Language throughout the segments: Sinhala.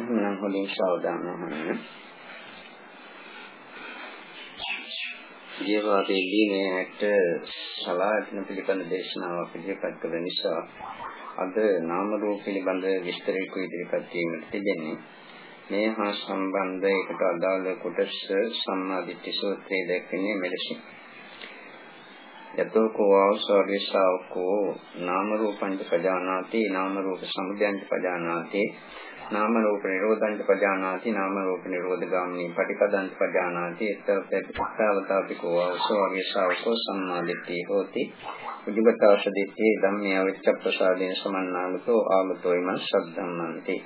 නම් හොලින් සාවධාන වන්න. ජීවාදීදී මේකට සලායතන පිළිබඳ දේශනාවක් ඉදිරිපත් කළ නිසා අද නාම රූප පිළිබඳ විස්තරයක් ඉදිරිපත් කිරීමට තිබෙන්නේ. මේ හා සම්බන්ධ එකට අදාළ කොටස සම්මාදිට්ඨි සූත්‍රයේ දැක්වෙන්නේ මෙලෙසින්. යතෝ කෝ ආසාරේ ශාවකෝ නාම රූපං පජානාති නාම රූප සමුදයං පජානාති නාම රූප නිරෝධං පජානාති නාම රූප නිරෝධ ගාමිනී පටිපදං පජානාති. එතවතාපිකෝ ආසාරේ ශාවකෝ සම්මාදිට්ඨි හෝති. උජිබතාවශදිත්තේ ධම්මේ අවිච්ඡ ප්‍රසාදේන සමන්නාගතෝ ආගතෝ ඉමං සද්ධම්මන්ති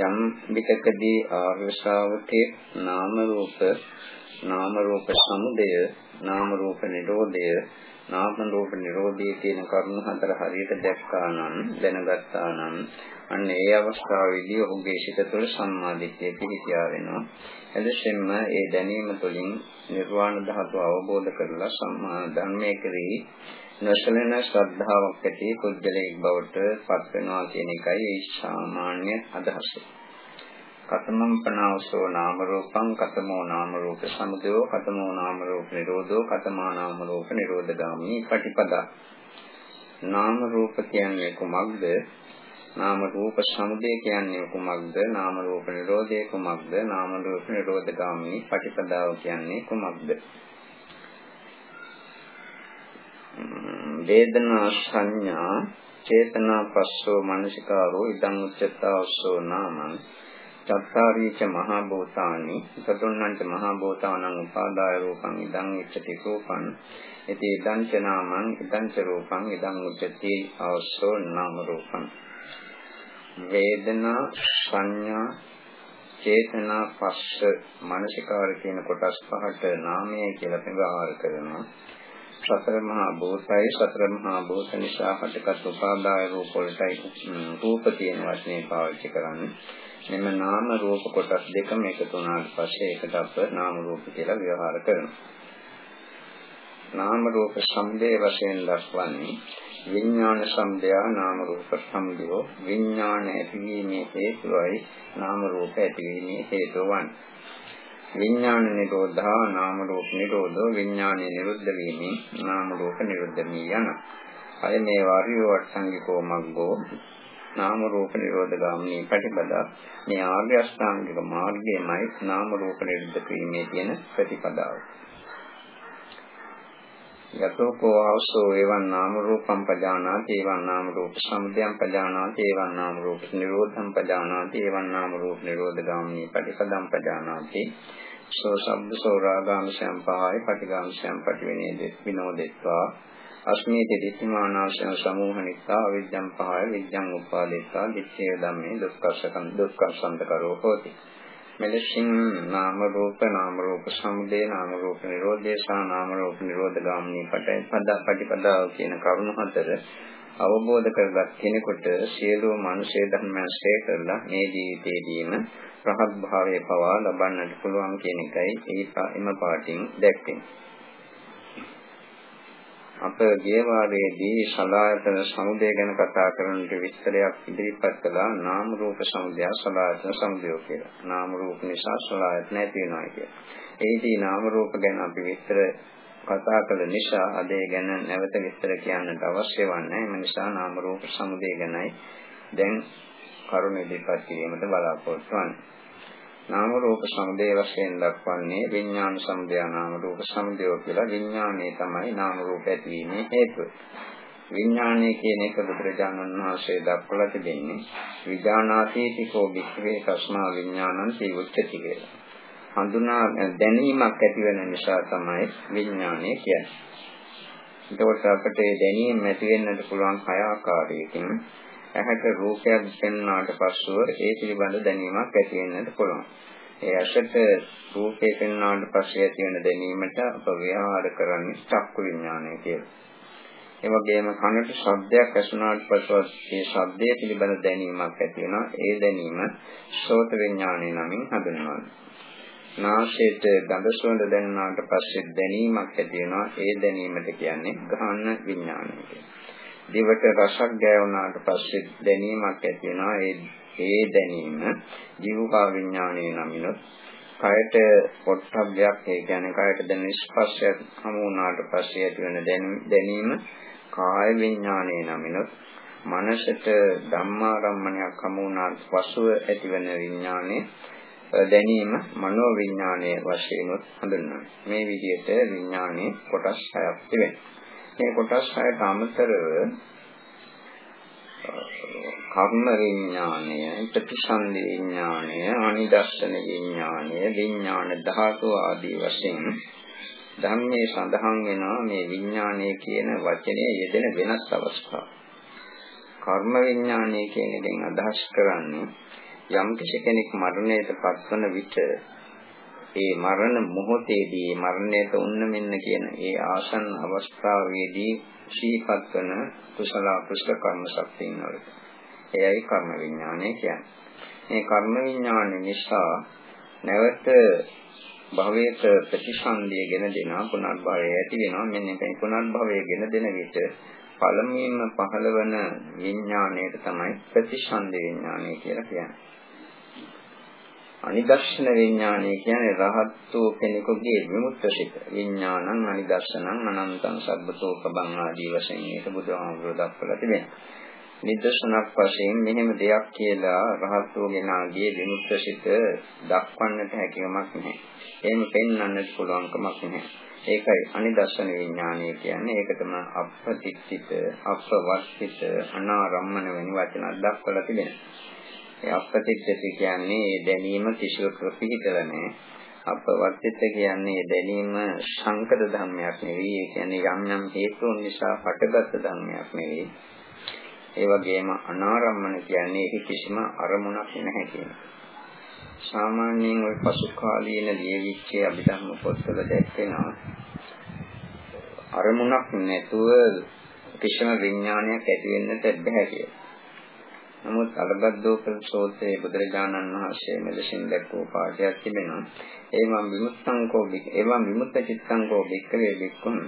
යම් විතකදී ආර්ය ශ්‍රාවකේ නාම රූප නාම රූප සමුදය නාම රූප නිරෝධය නාම රූප නිරෝධය කියන කරුණු හතර හරියට දැක්කා නම් දැනගත්තා නම් අන්න ඒ අවස්ථාවේදී ඔහුගේ සිත තුළ සම්මාදිට්ඨිය පිහිටියා වෙනවා. එලෙසින්ම ඒ දැනීම තුළින් නිර්වාණ ධාතුව අවබෝධ කරලා සම්මා ධර්මයේ කෙරෙහි නොසලෙන ශ්‍රද්ධාවක් ඇති පුද්ගලයෙක් බවට පත් වෙනවා කියන එකයි ඒ සාමාන්‍ය අදහස. කතමං පනාවසෝ නාම රූපං කතමෝ නාම රූප සමුදයෝ කතමෝ නාම රූප නිරෝධෝ කතමා නාම රූප නිරෝධගාමී පටිපදා. නාම රූප කියන්නේ කුමක්ද? නාම රූප සමුදය කියන්නේ කුමක්ද? නාම රූප නිරෝධය කුමක්ද? නාම රූප නිරෝධගාමී පටිපදාව කියන්නේ කුමක්ද? වේදනා සංඥා චේතනා පස්සෝ මනසිකාරෝ ඉදං උච්චතාවසෝ නාමං. චත්තාරීච මහා භූතානි සතුන්නංච මහා භූතානං උපාදාය රූපං ඉදං උච්චති රූපං. ඉති ඉදං ච නාමං ඉදං ච රූපං ඉදං උච්චති ආසෝ නාම රූපං. වේදනා සංඥා චේතනා පස්ස මානසිකාර කියන කොටස් පහට නාමය කියලා ප්‍රකාශ කරනවා. සතර මහා භූතයි සතර මහා භූත නිසා හටගත් උපාදාය රූප වලටයි රූප කියන වචනේ පාවිච්චි කරන්නේ. මෙම නාම රූප කොටස් දෙකම එකතු වුණාට පස්සේ ඒකට අප නාම රූප කියලා ව්‍යවහාර කරනවා. නාම රූප සම්දේ වශයෙන් දක්වන්නේ විඥාන සම්දය නාම රූප සම්දයෝ විඥාන ඇතිවීමේ හේතුවයි නාම රූප ඇතිවීමේ හේතුව වන්නේ. විඥාන නිරෝධා නාම රූප නිරෝධෝ විඥානේ නිරුද්ධ වීමෙන් නාම රූප නිරුද්ධ වී යන. අය මේ වාරිය වට්ටංගිකෝ මග්ගෝ නාම රූප නිරෝධ ගාමිනී ප්‍රතිපදා. මේ ආර්ය අෂ්ටාංගික මාර්ගයමයි නාම රූප නිරුද්ධ කිරීමේ තියෙන ප්‍රතිපදාව. යතෝකෝ ආසෝ එවං නාම රූපං පජානාති එවං නාම රූප සමුදයං පජානාති එවං නාම රූප නිරෝධං පජානාති එවං නාම රූප නිරෝධ ගාමිනී ප්‍රතිපදං පජානාති. සෝ සබ්බ සෝ රාගාංශයන් පහයි පටිගාංශයන් පටිවිනේ විනෝදෙත්වා. අස්මීති දිට්ඨිමානාශන සමූහ නිසා අවිජ්ජං පහය විජ්ජං උපාදේසා දිට්ඨිය ධම්මේ දුක්ඛසකම් දුක්ඛසන්ත කරෝ හෝති. මෙලෙසින් නාම රූප නාම රූප සමුදය නාම රූප නිරෝධය සහ නාම රූප නිරෝධ ගාමිනී පටිපද පටිපදාව කියන කරුණු හතර අවබෝධ කරගත් කෙනෙකුට සියලුම මනුෂ්‍ය ධර්මයන් ශ්‍රේ කරලා මේ ජීවිතයේදීම රහත් භාවයේ පවා ලබන්නට පුළුවන් කියන එකයි ඒ එම පාටින් දැක්වෙන්නේ. අප ගිය වාරයේදී සලායතන සමුදය ගැන කතා කරනට විස්තරයක් ඉදිරිපත් කළා නාම රූප සමුදය සලායතන සමුදය කියලා. නාම රූප නිසා සලායතන ඇති වෙනවා කියලා. ඒදී නාම රූප ගැන අපි විස්තර කතා කළ නිසා අද ඒ ගැන නැවත විස්තර කියන්නට අවශ්‍ය වන්නේ. එම නිසා නාම රූප සමුදය ගැනයි දැන් කරුණ ඉදිරිපත් කිරීමට බලාපොරොත්තු වෙන්නේ. නාම රූප සමුදය වශයෙන් දක්වන්නේ විඥාන සමුදය නාම රූප සමුදය කියලා විඥානයේ තමයි නාම රූප ඇතිවීමේ හේතුව. විඥානය කියන එක බුදුරජාණන් වහන්සේ දක්වලා තිබෙන්නේ විඥානාතීති කෝ වික්‍රේ තස්මා විඥානං තීවුච්චති කියලා. හඳුනා දැනීමක් ඇති වෙන නිසා තමයි විඥානය කියන්නේ. ඒකෝට අපිට දැනීම ඇති වෙන්නට පුළුවන් හය ආකාරයකින් ඇහැට රූපයක් පෙන්වනාට පස්සෙ ඒ පිළිබඳ දැනීමක් ඇති වෙන්නට පුළුවන්. ඒ ඇසට රූපේ පෙන්වනාට පස්සේ ඇති වෙන දැනීමට අප ව්‍යවහාර කරන්නේ චක්කු විඥානය කියලා. ඒ වගේම කනට ශබ්දයක් ඇසුණාට පස්සෙ ඒ ශබ්දය පිළිබඳ දැනීමක් ඇති වෙනවා. ඒ දැනීම සෝත විඥානය නමින් හඳුන්වනවා. නාසයට ගඳ සුවඳ දැනුණාට පස්සේ දැනීමක් ඇති වෙනවා. ඒ දැනීමට කියන්නේ ගහන විඥානය කියලා. දිවට රසක් ගෑවුනාට පස්සේ දැනීමක් ඇති වෙනවා ඒ ඒ දැනීම ජීවකා විඥානයේ නමිනුත් කයට පොට්ටබ්බයක් ඒ කියන්නේ කයට දැනෙන ස්පර්ශයක් හමු වුණාට පස්සේ ඇති වෙන දැනීම කාය විඥානයේ නමිනුත් මනසට ධම්මාරම්මණයක් හමු වුණාට පසුව ඇතිවන විඥානයේ දැනීම මනෝ විඥානයේ වශයෙන් හඳුන්වනවා. මේ විදිහට විඥානයේ කොටස් හයක් තිබෙනවා. මේ කොටස් හයට අමතරව කර්ම විඥානය, ප්‍රතිසන්දි විඥානය, අනිදර්ශන විඥානය, විඥාන ධාතු ආදී වශයෙන් ධම්මේ සඳහන් වෙනවා මේ විඥානය කියන වචනේ යෙදෙන වෙනස් අවස්ථා. කර්ම විඥානය කියන එකෙන් අදහස් කරන්නේ යම් කෙනෙක් මරණයට පත්වන විට ඒ මරණ මොහොතේදී මරණයට උන්න මෙන්න කියන ඒ ආසන්න අවස්ථාවේදී ශීපත් වන කුසල අකුසල කර්ම ශක්තියින් වලට. එයයි කර්ම විඥානය කියන්නේ. මේ කර්ම විඥාන නිසා නැවත භවයක ප්‍රතිසන්දියගෙන දෙන පුනර්භවය ඇති වෙනවා. මෙන්න මේ පුනර්භවයගෙන දෙන විට පළමුවෙන්ම පහළවන විඥාණයට තමයි ප්‍රතිසන්දි විඥානය කියලා කියන්නේ. අනිදර්ශන විඥානය කියන්නේ රහත්ෝ කෙනෙකුගේ විමුක්ත සිත. විඥානං අනිදර්ශනං අනන්තං සබ්බතෝ පබං ආදී වශයෙන් මේක බුදුහාමුදුරුවෝ දක්වලා තිබෙනවා. නිදර්ශනක් වශයෙන් මෙහෙම දෙයක් කියලා රහත්ෝ ගෙනාගේ විමුක්ත සිත දක්වන්නට හැකියාවක් නැහැ. එහෙම පෙන්වන්නට පුළුවන්කමක් නැහැ. ඒකයි අනිදර්ශන විඥානය කියන්නේ ඒක තමයි අප්‍රතිත්ථිත අපවස්තිත අනාරම්මන වෙන වචන දක්වලා තිබෙනවා. ඒ අපපතිච්චති කියන්නේ ඒ දැනීම කිසිවක පිහිටල නැහැ. අපවර්තිත කියන්නේ දැනීම සංකත ධර්මයක් නෙවෙයි. ඒ කියන්නේ යම් යම් හේතුන් නිසා හටගත් ධර්මයක් නෙවෙයි. ඒ වගේම අනාරම්මන කියන්නේ ඒක කිසිම අරමුණක් නැහැ කියන සාමාන්‍යයෙන් ওই පසු කාලීන ලියවිච්ච අභිධර්ම පොත්වල දැක්වෙනවා අරමුණක් නැතුව කිසිම විඥානයක් ඇති වෙන්නට බැහැ කියලා. නමුත් අලබද්දෝපන සෝත්‍රයේ බුදුරජාණන් වහන්සේ මෙලෙසින් දැක්වූ පාඩයක් තිබෙනවා. ඒවම් විමුක්තංකෝ ඒවම් විමුක්ත චිත්තංකෝ වික්කවේ වික්කුන්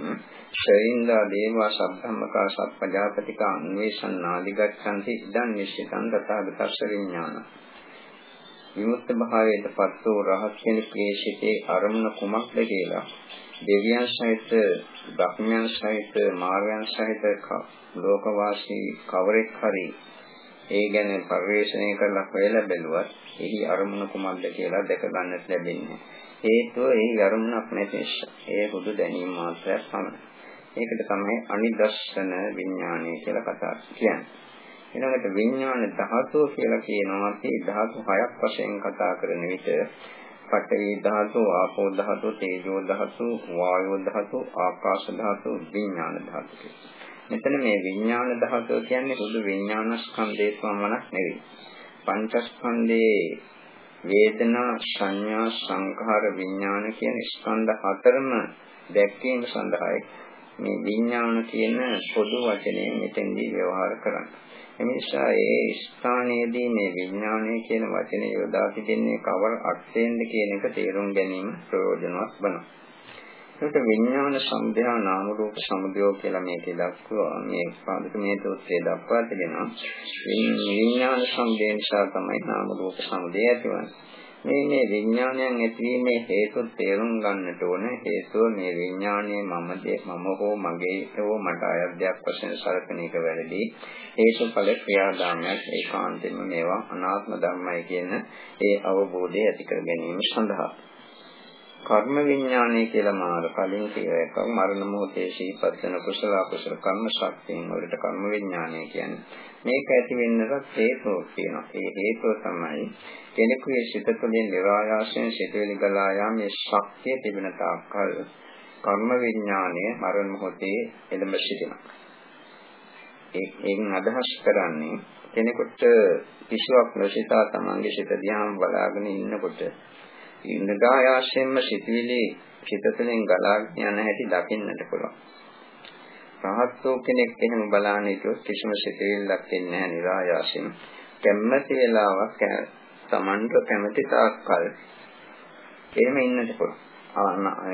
ශ්‍රේන්දා දේවා සබ්ධම්මකා සප්පජාපතික අන්වේෂණ ආදිගච්ඡanti ඉදන් නිශ්චිතං තථාගතස්ස විඥාන. විමුක්ත භාවයට පත් වූ රහත් කෙනෙකුගේ සිටේ අරමුණ කුමක්ද කියලා දෙවියන් සහිත බ්‍රහ්මයන් සහිත මාර්යයන් සහිත ලෝකවාසී කවරෙක් හරි ඒ ගැන පරිශ්‍රණය කරලා හොයලා බැලුවත් එහි අරමුණ කුමක්ද කියලා දැක ගන්නට ලැබෙන්නේ. හේතුව එහි අරමුණක් නැති නිසා. ඒ බුදු දැනීම මාත්‍රයක් පමණයි. ඒකට තමයි අනිදර්ශන විඥානය කියලා කතා කියන්නේ. ඊළඟට විඥාන ධාතුව කියලා කියනවා අපි ධාතු හයක් වශයෙන් කතා කරන විට පඨවි ධාතු, ආපෝ ධාතු, තේජෝ ධාතු, වායෝ ධාතු, ආකාශ ධාතු, විඥාන ධාතු කියලා. මෙතන මේ විඥාන ධාතුව කියන්නේ සුදු විඥාන ස්කන්ධේ පමණක් නෙවෙයි. පංචස්කන්ධයේ වේදනා සංඥා සංඛාර විඥාන කියන ස්කන්ධ හතරම දැක්වීම සඳහායි මේ විඥාන කියන පොදු වචනයෙන් මෙතෙන්දී ව්‍යවහාර කරන්නේ. එනිසා ඒ ස්ථානයේදී මේ විඥානය කියන වචනේ යොදා තිබෙන්නේ කවර අර්ථයෙන්ද කියන එක තේරුම් ගැනීම ප්‍රයෝජනවත් වෙනවා. ඒක විඥාන සම්භයා නාම රූප සමුදයෝ කියලා මේකේ දක්වනවා මේ පාදක මේ තෝත්‍රයේ දක්වා තිබෙනවා. විඥාන සම්භය නිසා තමයි නාම රූප සමුදය ඇතිවන්නේ. මේ මේ විඥානයන් ඇතිවීමේ හේතු තේරුම් ගන්නට ඕන හේතුව මේ විඥානයේ මම දේ මම හෝ මගේ හෝ මට අයද්දයක් වශයෙන් සැලකෙන එක වැරදි. හේතුඵල ක්‍රියාදාමයක් ඒකාන්තයෙන්ම මේවා අනාත්ම ධර්මයි කියන ඒ අවබෝධය ඇති කර ගැනීම සඳහා. කර්ම විඥානය කියලා මාර කලින් කියලා එකක් මරණ මොහොතේ ශීපත් වෙන කුසල අකුසල කර්ම ශක්තියෙන් වලට කර්ම විඥානය කියන්නේ. මේක ඇති වෙන්නට හේතුව කියනවා ඒ හේතුව තමයි කෙනෙකුගේ සිත තුළින් නිරායාසයෙන් සිතවිලි ගලා යාමේ ශක්තිය තිබෙන තාක්කල් කර්ම විඥානය මරණ මොහොතේ එළඹ සිටිනවා. ඒකෙන් අදහස් කරන්නේ කෙනෙකුට කිසිවක් නොසිතා තමන්ගේ සිත දිහාම බලාගෙන ඉන්නකොට නිරායාසයෙන්ම සිටිවිලි චිත තුළින් ගලාගෙන යන හැටි දකින්නට පුළුවන්. රහත් වූ කෙනෙක් එහෙම බලන්න හිටියොත් කිසිම සිටිවිල්ලක් එන්නේ නැහැ නිරායාසයෙන්. කැමැති වෙලාවක් තමන්ට කැමැති තාක්කල් එහෙම ඉන්නට පුළුවන්.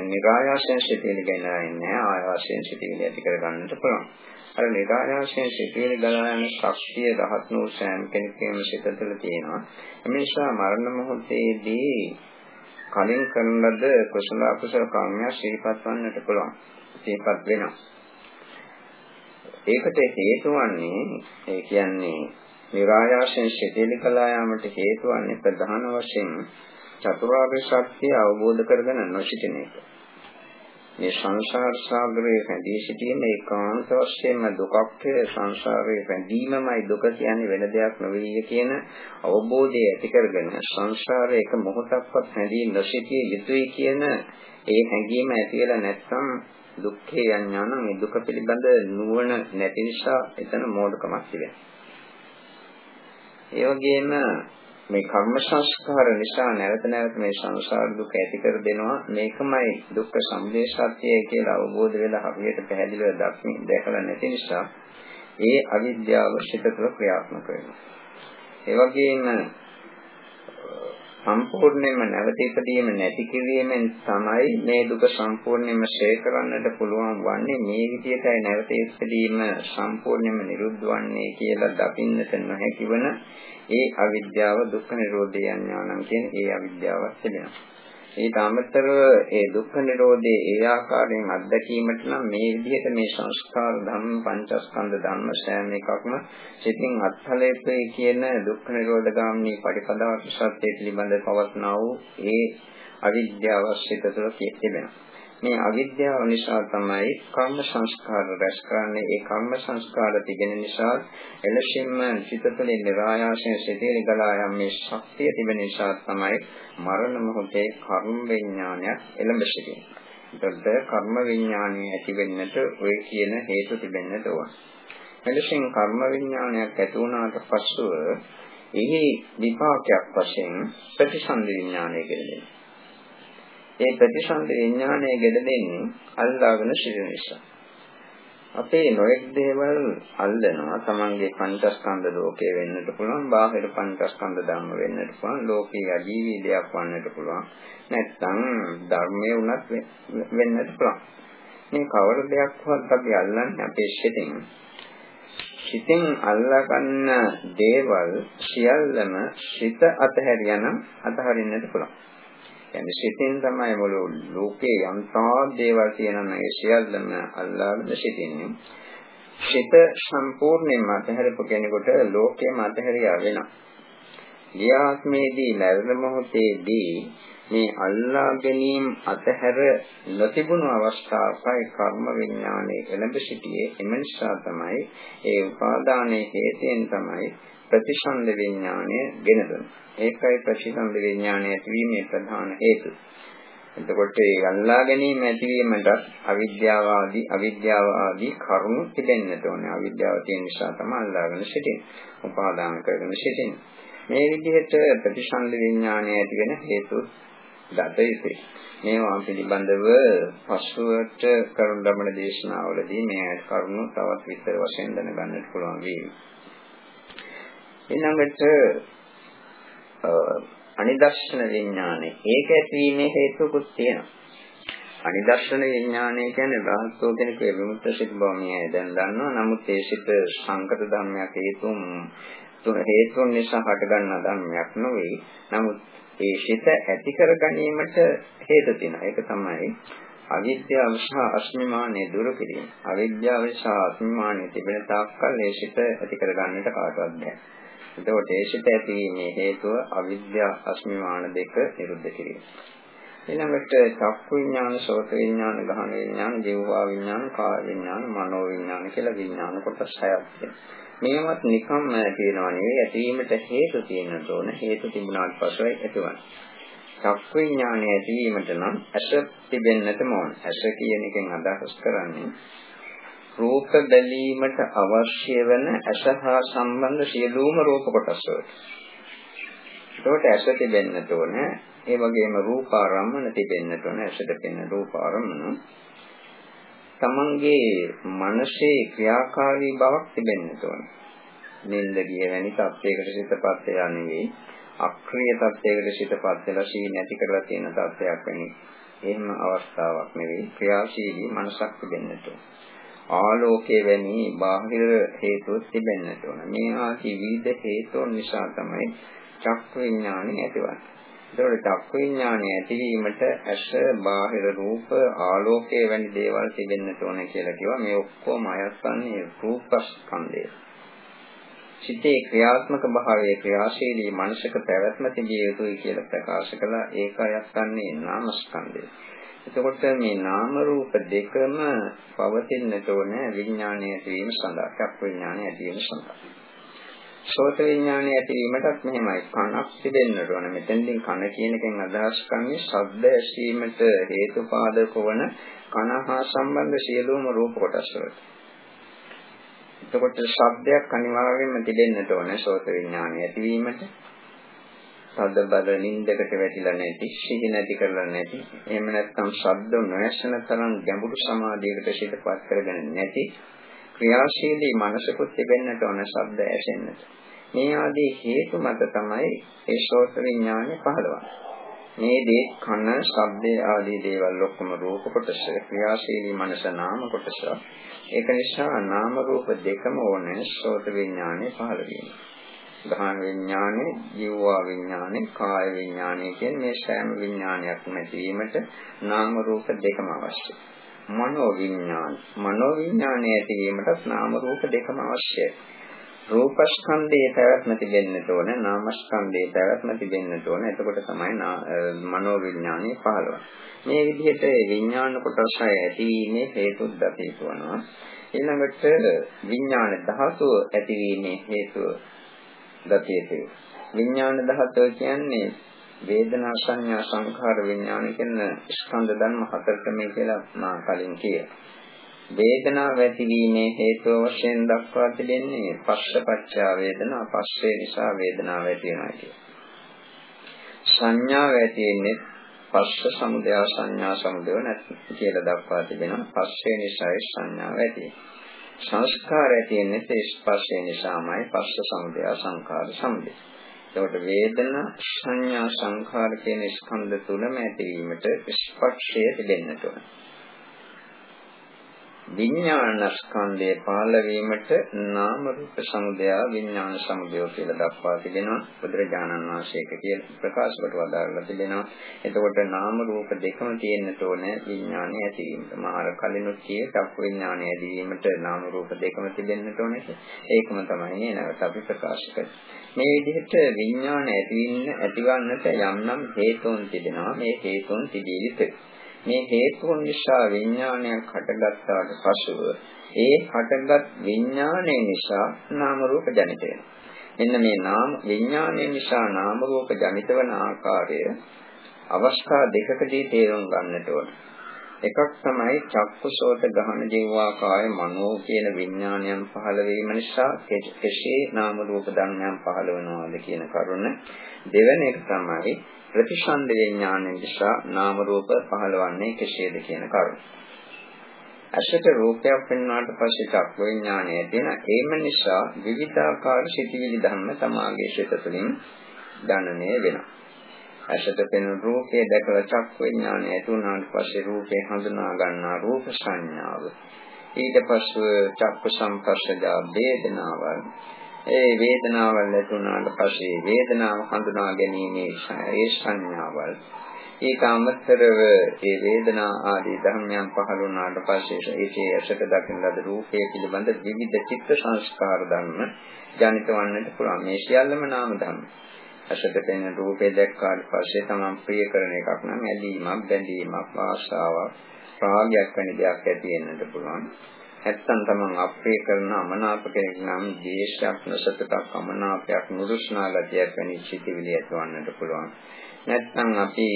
නිරායාසයෙන් සිටිවිලි ගැන ඉන්නේ ආයාසයෙන් සිටිවිලි ඇති කර ගන්නට පුළුවන්. අර නිරායාසයෙන් සිටින ගලා යන ශක්තිය රහත් වූ සෑම කෙනෙකුගේම සිත තුළ තියෙනවා. ඒ නිසා මරණ මොහොතේදී කලින් කරන ලද කුසල අකුසල කර්මය ශීපත් වන්නට පුළුවන්. ශීපත් වෙනවා. ඒකට හේතු වන්නේ ඒ කියන්නේ නිරායාසයෙන් සිටින කලා යාමට හේතු වන්නේ ප්‍රධාන වශයෙන් චතුරාර්ය සත්‍ය අවබෝධ කරගෙන නොසිටින එක. මේ සංසාර සාගරයේ රැඳී සිටීම ඒකාන්ත වශයෙන්ම දුකක් සංසාරයේ රැඳීමමයි දුක කියන්නේ වෙන දෙයක් නෙවෙයි කියන අවබෝධය ඇති කරගෙන සංසාරයේ එක මොහොතක්වත් රැඳී නොසිටිය යුතුයි කියන ඒ හැඟීම ඇති වෙලා නැත්නම් දුක්ඛේ යඥාන මේ දුක පිළිබඳ නුවණ නැති නිසා එතන මෝඩකමක් තිබෙනවා. ඒ වගේම මේ කර්ම සංස්කාර නිසා නැවත නැවත මේ සංසාර දුක ඇති කර දෙනවා. මේකමයි දුක්ඛ සමුදය සත්‍යය කියලා අවබෝධ වෙලා හරියට පැහැදිලිව දක්මින් දැකලා නැති නිසා ඒ අවිද්‍යාව ශිතතව ක්‍රියාත්මක වෙනවා. ඒ වගේම සම්පූර්ණයෙන්ම නැවත ඉදීම නැති කිරීමෙන් තමයි මේ දුක සම්පූර්ණයෙන්ම ශේ කරන්නට පුළුවන් වන්නේ මේ විදියටයි නැවත ඉදීම සම්පූර්ණයෙන්ම නිරුද්ධ වන්නේ කියලා දකින්නට නොහැකි වන ඒ අවිද්‍යාව දුක්ඛ නිරෝධය ඥානං කියන ඒ අවිද්‍යාවක් තිබෙනවා. ඊට අමතරව ඒ දුක්ඛ නිරෝධයේ ඒ ආකාරයෙන් අත්දැකීමට නම් මේ විදිහට මේ සංස්කාර ධර්ම පංචස්කන්ධ ධර්ම සෑම එකක්ම සිතින් අත්හලෙපේ කියන දුක්ඛ නිරෝධ ගාමිනී පටිපදාව සත්‍ය පිළිබඳ පවස්නා වූ ඒ අවිද්‍යාව සිත තුළ තිබෙනවා. මේ අවිද්‍යාව නිසා තමයි කර්ම සංස්කාර රැස් කරන්නේ. ඒ කර්ම සංස්කාර තිබෙන නිසා එලෙසින්ම චිත තුළින් નિરાයාසයෙන් සිටින ගලා යම් මේ ශක්තිය තිබෙන නිසා තමයි මරණ මොහොතේ කර්ම විඥානයක් එළඹ සිටින්නේ. ඒකට කර්ම විඥානය ඇති වෙන්නට ඔය කියන හේතු තිබෙන්නට ඕන. එලෙසින් කර්ම විඥානයක් ඇති වුණාට පස්සුව එහි විපාකයක් වශයෙන් ප්‍රතිසන්දි විඥානය කියන්නේ ඒ ප්‍රතිසන්ද විඥානය ගෙඩ දෙන්නේ අල්ලාගෙන සිටින නිසා. අපේ නොඑක් දේවල් අල්ලනවා. තමන්ගේ පංචස්කන්ධ ලෝකේ වෙන්නට පුළුවන් බාහිර පංචස්කන්ධ ධර්ම වෙන්නට පුළුවන් ලෝකයේ අජීවී දෙයක් වන්නට පුළුවන්. නැත්නම් ධර්මයේ උනත් වෙන්නට පුළුවන්. මේ කවර දෙයක්වත් අපි අල්ලන්නේ අපේ සිතින්. සිතින් අල්ලගන්න දේවල් සියල්ලම සිත අතහැරියනම් අතහරින්නට පුළුවන්. කියන්නේ සිතින් තමයි මුළු ලෝකේ යම්තා දේවල් තියෙනවා මේ සියල්ලම අල්ලාගෙන සිටින්නේ. සිත සම්පූර්ණයෙන්ම අතහැරපු කෙනෙකුට ලෝකයේම අතහැරියා වෙනවා. ගියාත්මේදී මරණ මොහොතේදී මේ අල්ලා ගැනීම අතහැර නොතිබුණු අවස්ථාවකයි කර්ම විඥානයේ එළඹ සිටියේ එම නිසා තමයි ඒ උපාදානයේ හේතෙන් තමයි ප්‍රතිසන්ද විඥානය ගෙන දුන්නේ. ඒකයි ප්‍රතිසන්ද විඥානය ඇතිවීමේ ප්‍රධාන හේතුව. එතකොට ඒ අල්ලා ගැනීම ඇතිවීමට අවිද්‍යාව ආදී අවිද්‍යාව ආදී කරුණු තිබෙන්නට ඕනේ. අවිද්‍යාව තියෙන නිසා තමයි අල්ලාගෙන සිටින්නේ. උපාදාන කරගෙන සිටින්නේ. මේ විදිහට ප්‍රතිසන්ද විඥානය ඇති වෙන හේතු දත යුතුයි. මේවා පිළිබඳව පසුවට කරුණ ලබන දේශනාවලදී මේ කරුණු තවත් විස්තර වශයෙන් දැනගන්නට පුළුවන් වේවි. ඊළඟට අනිදර්ශන විඥානය. ඒක ඇතිවීමේ හේතුකුත් තියෙනවා. අනිදර්ශන විඥානය කියන්නේ රහස්ෝ කෙනෙකුගේ විමුක්ත සිත් බව මේ දැන් දන්නවා. නමුත් ඒ සිත් සංකත ධර්මයක් හේතුන් හේතුන් නිසා හටගන්නා ධර්මයක් නෙවෙයි. නමුත් ඒ සිත ඇති කර ගැනීමට හේතු තියෙනවා. ඒක තමයි අවිද්‍යාව සහ අස්මිමානය දුරු කිරීම. අවිද්‍යාව සහ අස්මිමානය තිබෙන තාක්කල් ඒ සිත ඇති කර ගන්නට කාටවත් බැහැ. එතකොට ඒ සිත ඇතිවීමේ හේතුව අවිද්‍යා අස්මිමාන දෙක නිරුද්ධ කිරීම. ඊළඟට චක්කු විඥාන, සෝත විඥාන, ගහන විඥාන, ජීවවා විඥාන, කාය විඥාන, මනෝ විඥාන කියලා විඥාන කොටස් හයක් මේවත් නිකම්ම තියෙනවා නෙවෙයි ඇතිවීමට හේතු තියෙන්න ඕන. හේතු තිබුණාට පස්සෙයි ඇතිවන්නේ. චක්කු විඥානය ඇතිවීමට නම් ඇස තිබෙන්නටම ඕන. ඇස කියන එකෙන් අදහස් කරන්නේ රූප බැලීමට අවශ්‍ය වෙන ඇස හා සම්බන්ධ සියලුම රූප කොටස් වලට. ඒකට ඇස තිබෙන්න ඕනේ. ඒ වගේම රූපාරම්මන තිබෙන්න ඕනේ. ඇසට පෙනෙන රූපාරම්මන. තමන්ගේ මනසේ ක්‍රියාකාරී බවක් තිබෙන්න ඕනේ. නින්ද ගිය වැනි තත්යකට සිතපත් වෙලා නෙවෙයි අක්‍රීය තත්යකට සිතපත් වෙලා සී නැති කරලා තියෙන තත්යක් වෙන්නේ. එහෙම අවස්ථාවක් නෙවෙයි ක්‍රියාශීලී මනසක් තිබෙන්නට ඕනේ. ආලෝකයේ වැනි බාහිර හේතු තිබෙන්නට ඕන. මේ ආදී විවිධ හේතුන් නිසා තමයි චක්ක විඥානය ඇතිවන්නේ. ඒතකොට චක්ක විඥානය ඇතිවීමට ඇස බාහිර රූප ආලෝකයේ වැනි දේවල් තිබෙන්නට ඕන කියලා කිව්වා. මේ ඔක්කොම අයස්සන්නේ රූපස්කන්ධය. සිතේ ක්‍රියාත්මක භාවයේ ක්‍රියාශීලී මනසක පැවැත්ම තිබිය යුතුයි කියලා ප්‍රකාශ කළා. ඒක අයස්සන්නේ නාමස්කන්ධය. එතකොට මේ නාම රූප දෙකම පවතින්නට ඕන විඥානය ඇතිවීම සඳහා චක්ක විඥානය ඇතිවීම සඳහා. සෝත විඥානය ඇතිවීමටත් මෙහෙමයි කනක් තිබෙන්නට ඕන. මෙතෙන්දී කන කියන එකෙන් අදහස් කරන්නේ ශබ්ද ඇසීමට හේතුපාදක වන කන හා සම්බන්ධ සියලුම රූප කොටස් වලට. එතකොට ශබ්දයක් අනිවාර්යයෙන්ම තිබෙන්නට ඕන සෝත විඥානය ඇතිවීමට. සද්ද බල නින්දකට වැටිලා නැති, සිහි නැති කරලා නැති, එහෙම නැත්නම් ශබ්ද නොඇසෙන තරම් ගැඹුරු සමාධියකට සිතපත් කරගෙන නැති ක්‍රියාශීලී මනසකුත් තිබෙන්නට ඕන ශබ්ද ඇසෙන්නට. මේ ආදී හේතු මත තමයි ඒ ශෝත විඥානය පහළවන්නේ. මේ දේ කන, ශබ්දේ ආදී දේවල් ඔක්කොම රූප කොටස, ක්‍රියාශීලී මනස නාම කොටස. ඒක නිසා නාම රූප දෙකම ඕනේ ශෝත විඥානය පහළ වීම. ගාහන විඥානේ, ජීවා විඥානේ, කාය විඥානේ කියන මේ සෑම විඥානයක්ම ඇතිවීමට නාම රූප දෙකම අවශ්‍යයි. මනෝ විඥාන, මනෝ විඥානය ඇතිවීමටත් නාම රූප දෙකම අවශ්‍යයි. රූපස්කන්ධයේ පැවැත්ම තිබෙන්නට ඕන නාමස්කන්ධයේ පැවැත්ම තිබෙන්නට ඕන එතකොට තමයි මනෝ විඥානය පහළවන්නේ මේ විදිහට විඥාන කොටස ඇතිවීමේ හේතු දතේතුනවා ඊළඟට විඥාන ධාතුව ඇතිවීමේ හේතුව දතේතු විඥාන ධාතුව කියන්නේ වේදනා සංඥා සංඛාර විඥාන කියන ස්කන්ධ ධර්ම හතරට මේ කියලා මා කලින් කිව්වා වේදනාව ඇතිවීමේ හේතුව වශයෙන් දක්වා තිබෙන්නේ පස්සපච්චා වේදනා පස්සේ නිසා වේදනාව ඇති වෙනවා කියන. සංඥාව ඇති වෙන්නේ පස්ස සමුදය සංඥා සමුදය නැති කියලා දක්වා තිබෙනවා. පස්සේ නිසායි සංඥාව ඇති. සංස්කාර ඇති වෙන්නේ ඒ ස්පර්ශය නිසාමයි පස්ස සමුදය සංඛාර සමුදය. එතකොට වේදනා සංඥා සංඛාර කියන ස්කන්ධ තුනම ඇතිවීමට ස්පර්ශය තිබෙන්නට ඕනේ. විඥාන ස්කන්ධය පාල වීමට නාම රූප සමුදය විඥාන සමුදය කියලා දක්වා තිබෙනවා. බුදුරජාණන් වහන්සේක කියලා ප්‍රකාශ කොට වදාරලා තිබෙනවා. එතකොට නාම රූප දෙකම තියෙන්නට ඕනේ විඥානය ඇතිවීමට. මාර කලිනුත් කියේ චක්ක විඥානය ඇතිවීමට නාම රූප දෙකම තිබෙන්නට ඕනේ. ඒකම තමයි නේ නැවත අපි ප්‍රකාශ කරන්නේ. මේ විදිහට විඥාන ඇතිවෙන්න ඇතිවන්නට යම් නම් හේතුන් තිබෙනවා. මේ හේතුන් තිබී යුතුයි මේ හේතුන් නිසා විඥානයක් හටගත්තාට පසුව ඒ හටගත් විඥානය නිසා නාම රූප ජනිත මෙන්න මේ නාම විඥානය නිසා නාම රූප ජනිත වන ආකාරය අවස්ථා දෙකකදී තේරුම් ගන්නට ඕන. එකක් තමයි චක්කුසෝත ගහන ජීවා කාය මනෝ කියන විඥානයන් පහළ වීම නිසා කෙසේ නාම රූප ධර්මයන් පහළ වෙනවාද කියන කරුණ දෙවැනි එක තමයි ප්‍රතිසන්ද විඥානය නිසා නාම රූප පහළවන්නේ කෙසේද කියන කරුණ. අසත රූපයක් වෙනාට පස්සේ චක්ක විඥානය දෙන ඒම නිසා විවිධාකාර සිතිවිලි ධර්ම සමාගයේ සිත තුළින් ගණනය වෙනවා. අසත පෙන රූපේ දැකලා චක්ක විඥානය ඇති වුණාට පස්සේ රූපේ හඳුනා ගන්නා රූප සංඥාව. ඊට පස්ව චක්ක සංපස්සජා වේදනාවල් ඒ වේදනාවල් ඇති වුණාට පස්සේ වේදනාව හඳුනා ගැනීමේ ඒ සංඥාවල් ඊට අමතරව ඒ වේදනා ආදී ධර්මයන් පහළ වුණාට පස්සේ ඒකේ ඇසට දකින ලද රූපය පිළිබඳ විවිධ චිත්ත සංස්කාර ධර්ම ජනිත වන්නට පුළුවන් මේ සියල්ලම නාම ධර්ම. ඇසට පෙනෙන රූපේ දැක්කාට පස්සේ තමන් ප්‍රිය කරන එකක් නම් ඇලීමක් බැඳීමක් ආශාවක් රාගයක් වැනි දෙයක් ඇති වෙන්නට පුළුවන්. නැත්තම් තමන් අප්‍රිය කරන අමනාප කෙනෙක් නම් දේශයක් නොසතක් අමනාපයක් නුරුස්නා ගතියක් වැනි සිතිවිලි ඇතිවන්නට පුළුවන්. නැත්තම් අපි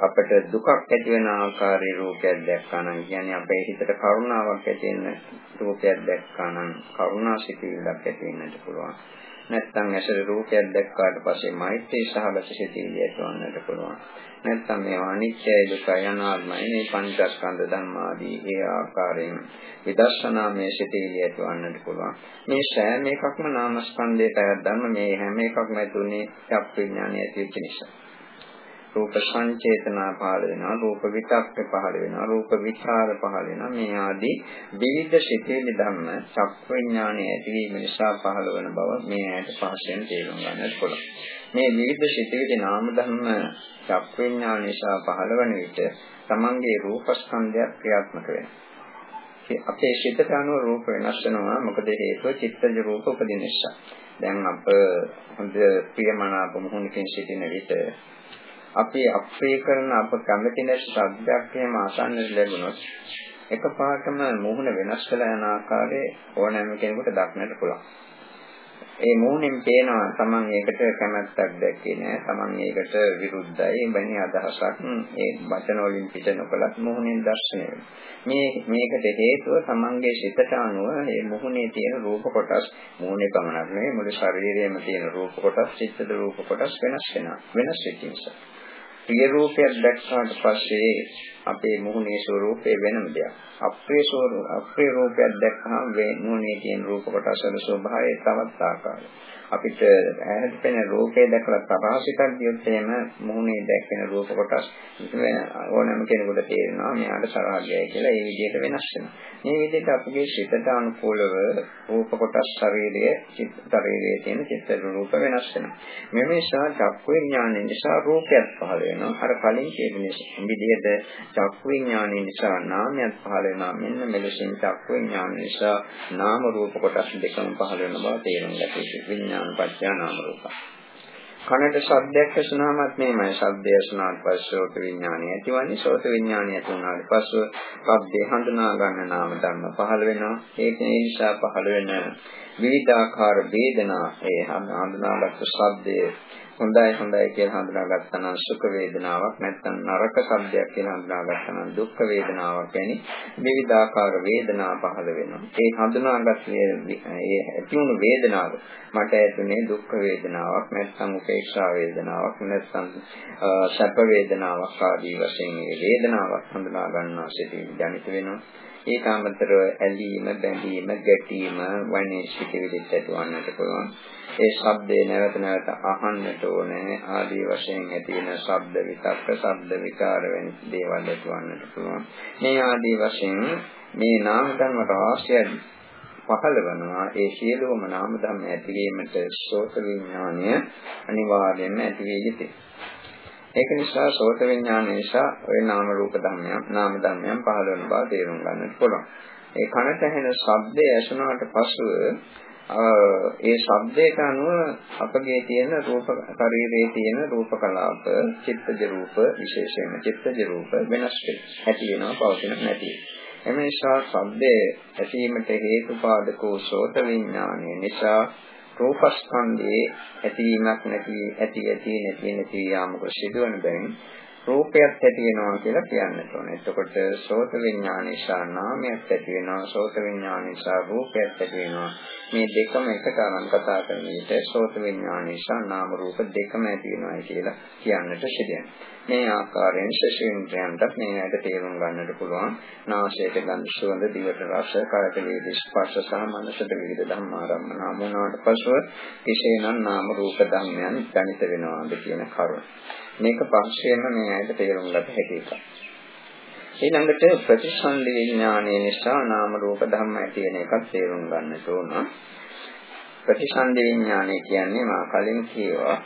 අපට දුකක් ඇති වෙන ආකාරයේ රූපයක් දැක්කා නම් කියන්නේ අපේ හිතට කරුණාවක් ඇති වෙන රූපයක් දැක්කා නම් කරුණා සිතිවිල්ලක් ඇති වෙන්නට පුළුවන්. නැත්නම් ඇසල රූපයක් දැක්කාට පස්සේ මෛත්‍රී සහගත සිතිවිලි ඇතිවන්නට පුළුවන්. නැත්නම් මේ අනිත්‍යයි දුකයි අනාත්මයි මේ පංචස්කන්ධ ධර්මාදී ඒ ආකාරයෙන් විදර්ශනාමය සිතිවිලි ඇතිවන්නට පුළුවන්. මේ සෑම එකක්ම නාමස්කන්ධයට අයත් ධර්ම මේ හැම එකක්ම ඇතුළේ චක් විඥානය ඇති වෙච්ච නිසා. රූප සංචේතනා පහළ වෙනවා රූප විතක්ක පහළ වෙනවා රූප විචාර පහළ වෙනවා මේ ආදී විවිධ සිතේලි ධර්ම චක්ක විඥානය ඇතිවීම නිසා පහළ වන බව මේ ඇයට පහසෙන් තේරුම් ගන්නට පුළුවන් මේ විවිධ සිතේලි නාම ධර්ම චක්ක විඥාන නිසා පහළ වන විට තමන්ගේ රූපස්කන්ධය ක්‍රියාත්මක වෙනවා අපේ සිතට අනුව රූප වෙනස් වෙනවා මොකද හේතුව චිත්තජ රූප උපදින නිසා. දැන් අප හොඳ ප්‍රියමනාප මුහුණකින් සිටින විට අපි අප්‍රිය කරන අප කැමති නැති ශබ්දයක් එහෙම අසන්නට ලැබුණොත් එකපාරටම මුහුණ වෙනස් වෙලා යන ආකාරයේ ඕනෑම කෙනෙකුට දක්නට පුළුවන්. ඒ මූණෙන් පේනවා Taman ඒකට කැමැත්තක් දැක්කේ නෑ. Taman ඒකට විරුද්ධයි. බැනි අදහසක් ඒ වචන වලින් පිට නොකලත් මූණෙන් දැర్శණය මේ මේකට හේතුව Tamanගේ සිතට අනුව මේ මූණේ තියෙන රූප කොටස් මූණේ පමණක් නෙවෙයි මුළු ශරීරයේම තියෙන රූප කොටස්, චිත්තද රූප කොටස් වෙනස් වෙනවා. වෙනස් වෙච්ච නිසා. ප්‍රිය රූපයක් දැක්කාට පස්සේ අපේ මුහුණේ ස්වરૂපේ වෙනම දෙයක්. අප්‍රිය ස්වરૂප අප්‍රිය රූපයක් දැක්කම වේ මුහුණේ තියෙන රූප කොටස් වල ස්වභාවය තවත් ආකාරයි. අපිට ඇහැට පෙනෙන රූපේ දැකලා තරහසිතක් ගියොත් එහෙම මුහුණේ දැක්කෙන රූප කොටස් ඕනෑම කෙනෙකුට තේරෙනවා මෙයාට තරහගයයි කියලා ඒ විදිහට වෙනස් වෙනවා. මේ විදිහට අපගේ සිතට අනුකූලව රූප කොටස් ශරීරයේ චිත්ත ශරීරයේ තියෙන චිත්ත රූප වෙනස් වෙනවා. මේ නිසා චක්කු විඥානය නිසා රූපයක් පහළ වෙනවා. අර කලින් කියපු විදිහට චක්කු විඥානය නිසා නාමයක් පහළ වෙනවා. මෙන්න මෙලෙසින් චක්කු විඥානය නිසා නාම රූප කොටස් දෙකම පහළ වෙන බව තේරුම් ගත යුතුයි. විඥාන පත්‍ය නාම රූප. කනට ශබ්දයක් ඇසුනහමත් මේමය. ශබ්දය ඇසුනාට පස්සේ ශෝත විඥානය ඇතිවන්නේ. ශෝත විඥානය ඇතිවනාට පස්සේ ශබ්දේ හඳුනා ගන්න නාම ධර්ම පහළ වෙනවා. ඒක නිසා පහළ වෙන විවිධාකාර වේදනා ඒ හඳුනාගත් ශබ්දයේ හොඳයි හොඳයි කියලා හඳුනාගත්තා නම් සුඛ වේදනාවක් නැත්නම් නරක සබ්දයක් කියලා හඳුනාගත්තා නම් දුක් වේදනාවක් වැනි විවිධාකාර වේදනා පහළ වෙනවා. ඒ හඳුනාගත් ඒ ඇතිවුණු වේදනාව මට ඇතුනේ දුක් වේදනාවක් නැත්නම් උපේක්ෂා වේදනාවක් නැත්නම් සැප වේදනාවක් ආදී වශයෙන් මේ වේදනාවක් හඳුනා ගන්නවා සිටින් ජනිත වෙනවා. ඒක අමතරව ඇලීම, බැඳීම, ගැටීම, වනේ සිටිවිලිට ඇතිවන්නට පුළුවන්. ඒ ශබ්දේ නැවත නැවත අහන්නට ඕනේ. ආදී වශයෙන් ඇති වෙන ශබ්ද විතක්ක ශබ්ද විකාර වෙන දේවල් ඇතිවන්නට පුළුවන්. මේ ආදී වශයෙන් මේ නාම ධර්ම රාශිය පහළ වෙනවා ඒ සියලුම නාම ධර්ම ඇතිවීමට සෝත විඥානය අනිවාර්යයෙන්ම ඇති වෙ යුතුයි ඒක නිසා සෝත විඥානය නිසා ওই නාම රූප ධර්මයන් නාම ධර්මයන් පහළ වෙන බව තේරුම් ගන්නට පුළුවන්. ඒ කනට ඇහෙන ශබ්දය ඇසුනාට පසුව ඒ ශබ්දයට අනුව අපගේ තියෙන රූප ශරීරයේ තියෙන රූප කලාප චිත්තජ රූප විශේෂයෙන්ම චිත්තජ රූප වෙනස් වෙනවා ඇති වෙනවා පවතින නැති. එම නිසා ශබ්දයේ ඇසීමට හේතුපාදකෝ සෝත විඥානය නිසා රූපස්කන්ධයේ ඇතිවීමක් නැති ඇති ඇති නැති නැති යාමක සිදුවන බැවින් රූපයක් ඇති වෙනවා කියලා කියන්නට ඕනේ. එතකොට සෝත විඥානිසා නාමයක් ඇති වෙනවා, සෝත විඥානිසා රූපයක් ඇති වෙනවා. මේ දෙකම එකට අරන් කතා කරන විට සෝත විඥානිසා නාම රූප දෙකම ඇති වෙනවා කියලා කියන්නට සිදුවෙනවා. මේ ආකාරයෙන් ශේෂින්ද්‍රයන්ට මේ ඇයට තේරුම් ගන්නට පුළුවන්. නාසයට ගඳ සුවඳ, දිවට රස, කයට වේද ස්පර්ශ සහ මනසට විවිධ ධර්මාරම්මන හමුනාට පසුව කෙසේනම් නාම රූප ධර්මයන් දැනිත වෙනවාද කියන කරුණ. මේක පස්සේ මේ ඇයට තේරුම් ගත හැකි එකක්. ඊළඟට ප්‍රතිසන්දි විඥානය නිසා නාම රූප ධර්ම ඇති වෙන එකක් තේරුම් ගන්නට ඕන. ප්‍රතිසන්දි විඥානය කියන්නේ මා කලින් කියවා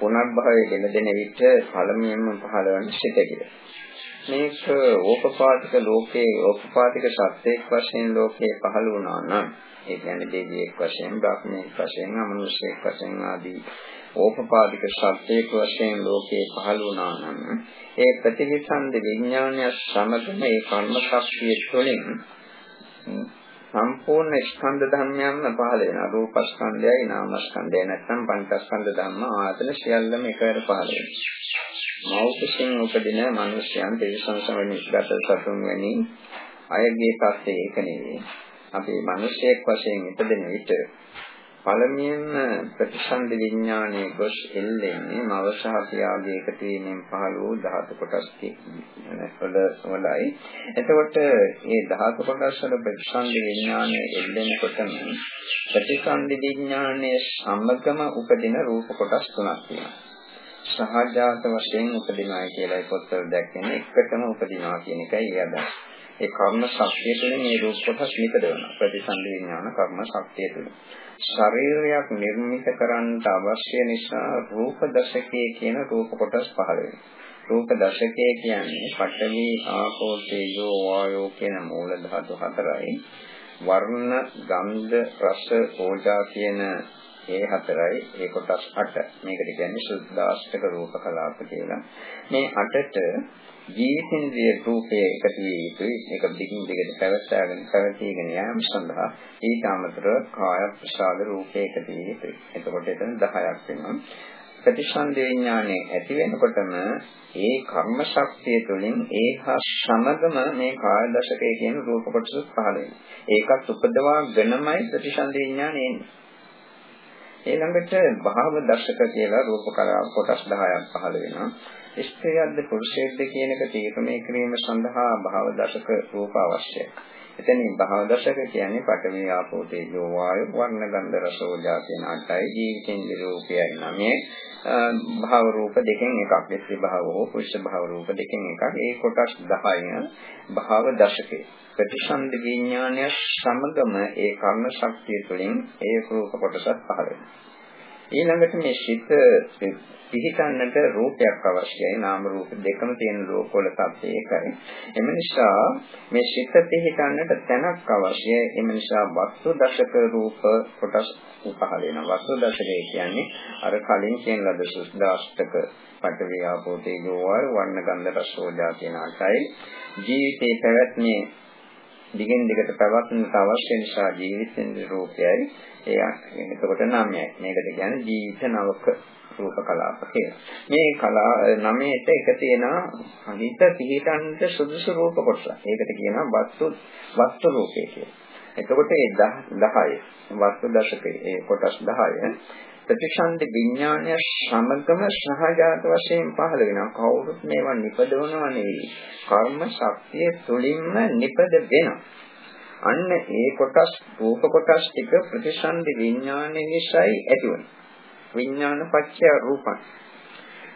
පුනර්භවයේ දෙන විට පළමුවෙන්ම පහළවන සිත කියලා. මේක ඕපපාතික ලෝකේ ඕපපාතික සත්‍යයක් වශයෙන් ලෝකේ පහළ වුණා නම් ඒ කියන්නේ දෙවියෙක් වශයෙන්, බ්‍රහ්මයෙක් වශයෙන්, අමනුෂ්‍යයෙක් වශයෙන් ආදී ඕපපාදික සත්‍යයක් වශයෙන් ලෝකේ පහළ වුණා නම් ඒ ප්‍රතිවිසන්ද විඥානය සමගම ඒ කර්ම ශක්තිය තුළින් සම්පූර්ණ ස්කන්ධ ධර්මයන්ම පහළ වෙනවා. රූපස්කන්ධයයි නාමස්කන්ධයයි නැත්නම් පංචස්කන්ධ ධර්ම ආයතන සියල්ලම එකවර පහළ වෙනවා. මෞඛසින් උපදින මිනිස්යන් දෙවිසං සමනිස්ගත සතුන් වැනි අයගේ පස්සේ ඒක නෙවෙයි. අපි මිනිසෙක් වශයෙන් ඉපදෙන විට පළමුවෙන්ම ප්‍රතිසන්දි විඥානයේ ගොස් එල්ලෙන්නේ මව සහ පියාගේ එකතු වීමෙන් පහළ වූ ධාතු කොටස් වලයි. එතකොට මේ ධාතු කොටස් වල ප්‍රතිසන්දි විඥානයේ එල්ලෙනකොටම ප්‍රතිසන්දි විඥානයේ සමගම උපදින රූප කොටස් තුනක් තියෙනවා. සහජාත වශයෙන් උපදිනවා කියලා පොත්වල දැක්කේ එකටම උපදිනවා කියන එකයි ඒ අදහස. ඒ කර්ම ශක්තිය තුළින් මේ රූප කොටස් නිපදවන ප්‍රතිසන්දි විඥාන කර්ම ශක්තිය තුළ. ශරීරයක් නිර්මිත කරන්න අවශ්‍ය නිසා රූප දශකයේ කියන රූප කොටස් පහළ වෙනවා. රූප දශකයේ කියන්නේ පඨවි ආපෝ තේජෝ වායෝ කියන මූල ධාතු හතරයි. වර්ණ, ගන්ධ, රස, ඕජා කියන ඒ හතරයි ඒ කොටස් 8. මේකට කියන්නේ සුද්ධාෂ්ටක රූප කලාප කියලා. මේ 8ට ජීවිතේන්ද්‍රිය රූපයේ එකතු විය යුතුයි. ඒක දිගින් දිගට පැවැත්වාගෙන පැවැතීගෙන යාම සඳහා ඊට අමතරව කාය ප්‍රසාද රූපයේ එකතු විය යුතුයි. එතකොට එතන 10ක් වෙනවා. ප්‍රතිසන්දි විඥානයේ ඇති වෙනකොටම ඒ කර්ම ශක්තිය තුළින් ඒහා සමගම මේ කාය දශකයේ කියන රූප කොටස පහළ වෙනවා. ඒකත් උපදවා ගණමයි ප්‍රතිසන්දි විඥානය එන්නේ. ඊළඟට භාව දශක කියලා රූප කලාව කොටස් 10ක් පහළ වෙනවා. ස්ත්‍රියක්ද පුරුෂයෙක්ද කියන එක තීරණය කිරීම සඳහා භාව දශක රූප අවශ්‍යයි. එතනින් භාව දශක කියන්නේ පඨවි ආපෝ තේජෝ වායු වර්ණ ගන්ධ රස ඕජා කියන අටයි ජීවිතින් රූපයයි නමේ භාව රූප දෙකෙන් එකක් ස්ත්‍රී භාව හෝ පුරුෂ භාව රූප දෙකෙන් එකක්. ඒ කොටස් 10 භාව දශකේ ප්‍රතිසන්දි විඥානය සමගම ඒ කර්ම ශක්තිය තුළින් ඒ රූප කොටසත් පහළ වෙනවා. ඊළඟට මේ සිත පිහිටන්නට රූපයක් අවශ්‍යයි. නාම රූප දෙකම තියෙන රූප වල තත්ත්වය ඒකයි. එම නිසා මේ සිත පිහිටන්නට තැනක් අවශ්‍යයි. එම නිසා වස්තු දශක රූප කොටස් පහළ වෙනවා. වස්තු දශකය කියන්නේ අර කලින් කියන ලද සුද්ධාෂ්ටක පඨවි ආපෝ තේජෝ වර්ණ ගන්ධ රසෝජා කියන අටයි. ජීවිතේ පැවැත්මේ දිගින් දිගට පවත්වන්නට අවශ්‍ය නිසා ජීවිතෙන් රූපයයි ඒ එතකොට නමයයි මේකට කියන්නේ ජීවිත නවක රූප කලාප කියලා. මේ කලා නමයට එක තියෙනවා හිත පිහිටන්ට සුදුසු රූප කොටස. ඒකට කියනවා වස්තු වස්තු රූපය කියලා. එතකොට ඒ 10 වස්තු දශකයේ ඒ කොටස් 10 ප්‍රතිසන්දි විඥානය සමගම සහජාත වශයෙන් පහළ වෙනවා. කවුරුත් මේවා නිපදවනව නෙවෙයි. කර්ම ශක්තිය තුලින්ම නිපද වෙනවා. අන්න ඒ කොටස් රූප කොටස් ටික ප්‍රතිසන්දි විඥානයේ නිසායි ඇතිවෙන්නේ. විඥාන පත්‍ය රූපං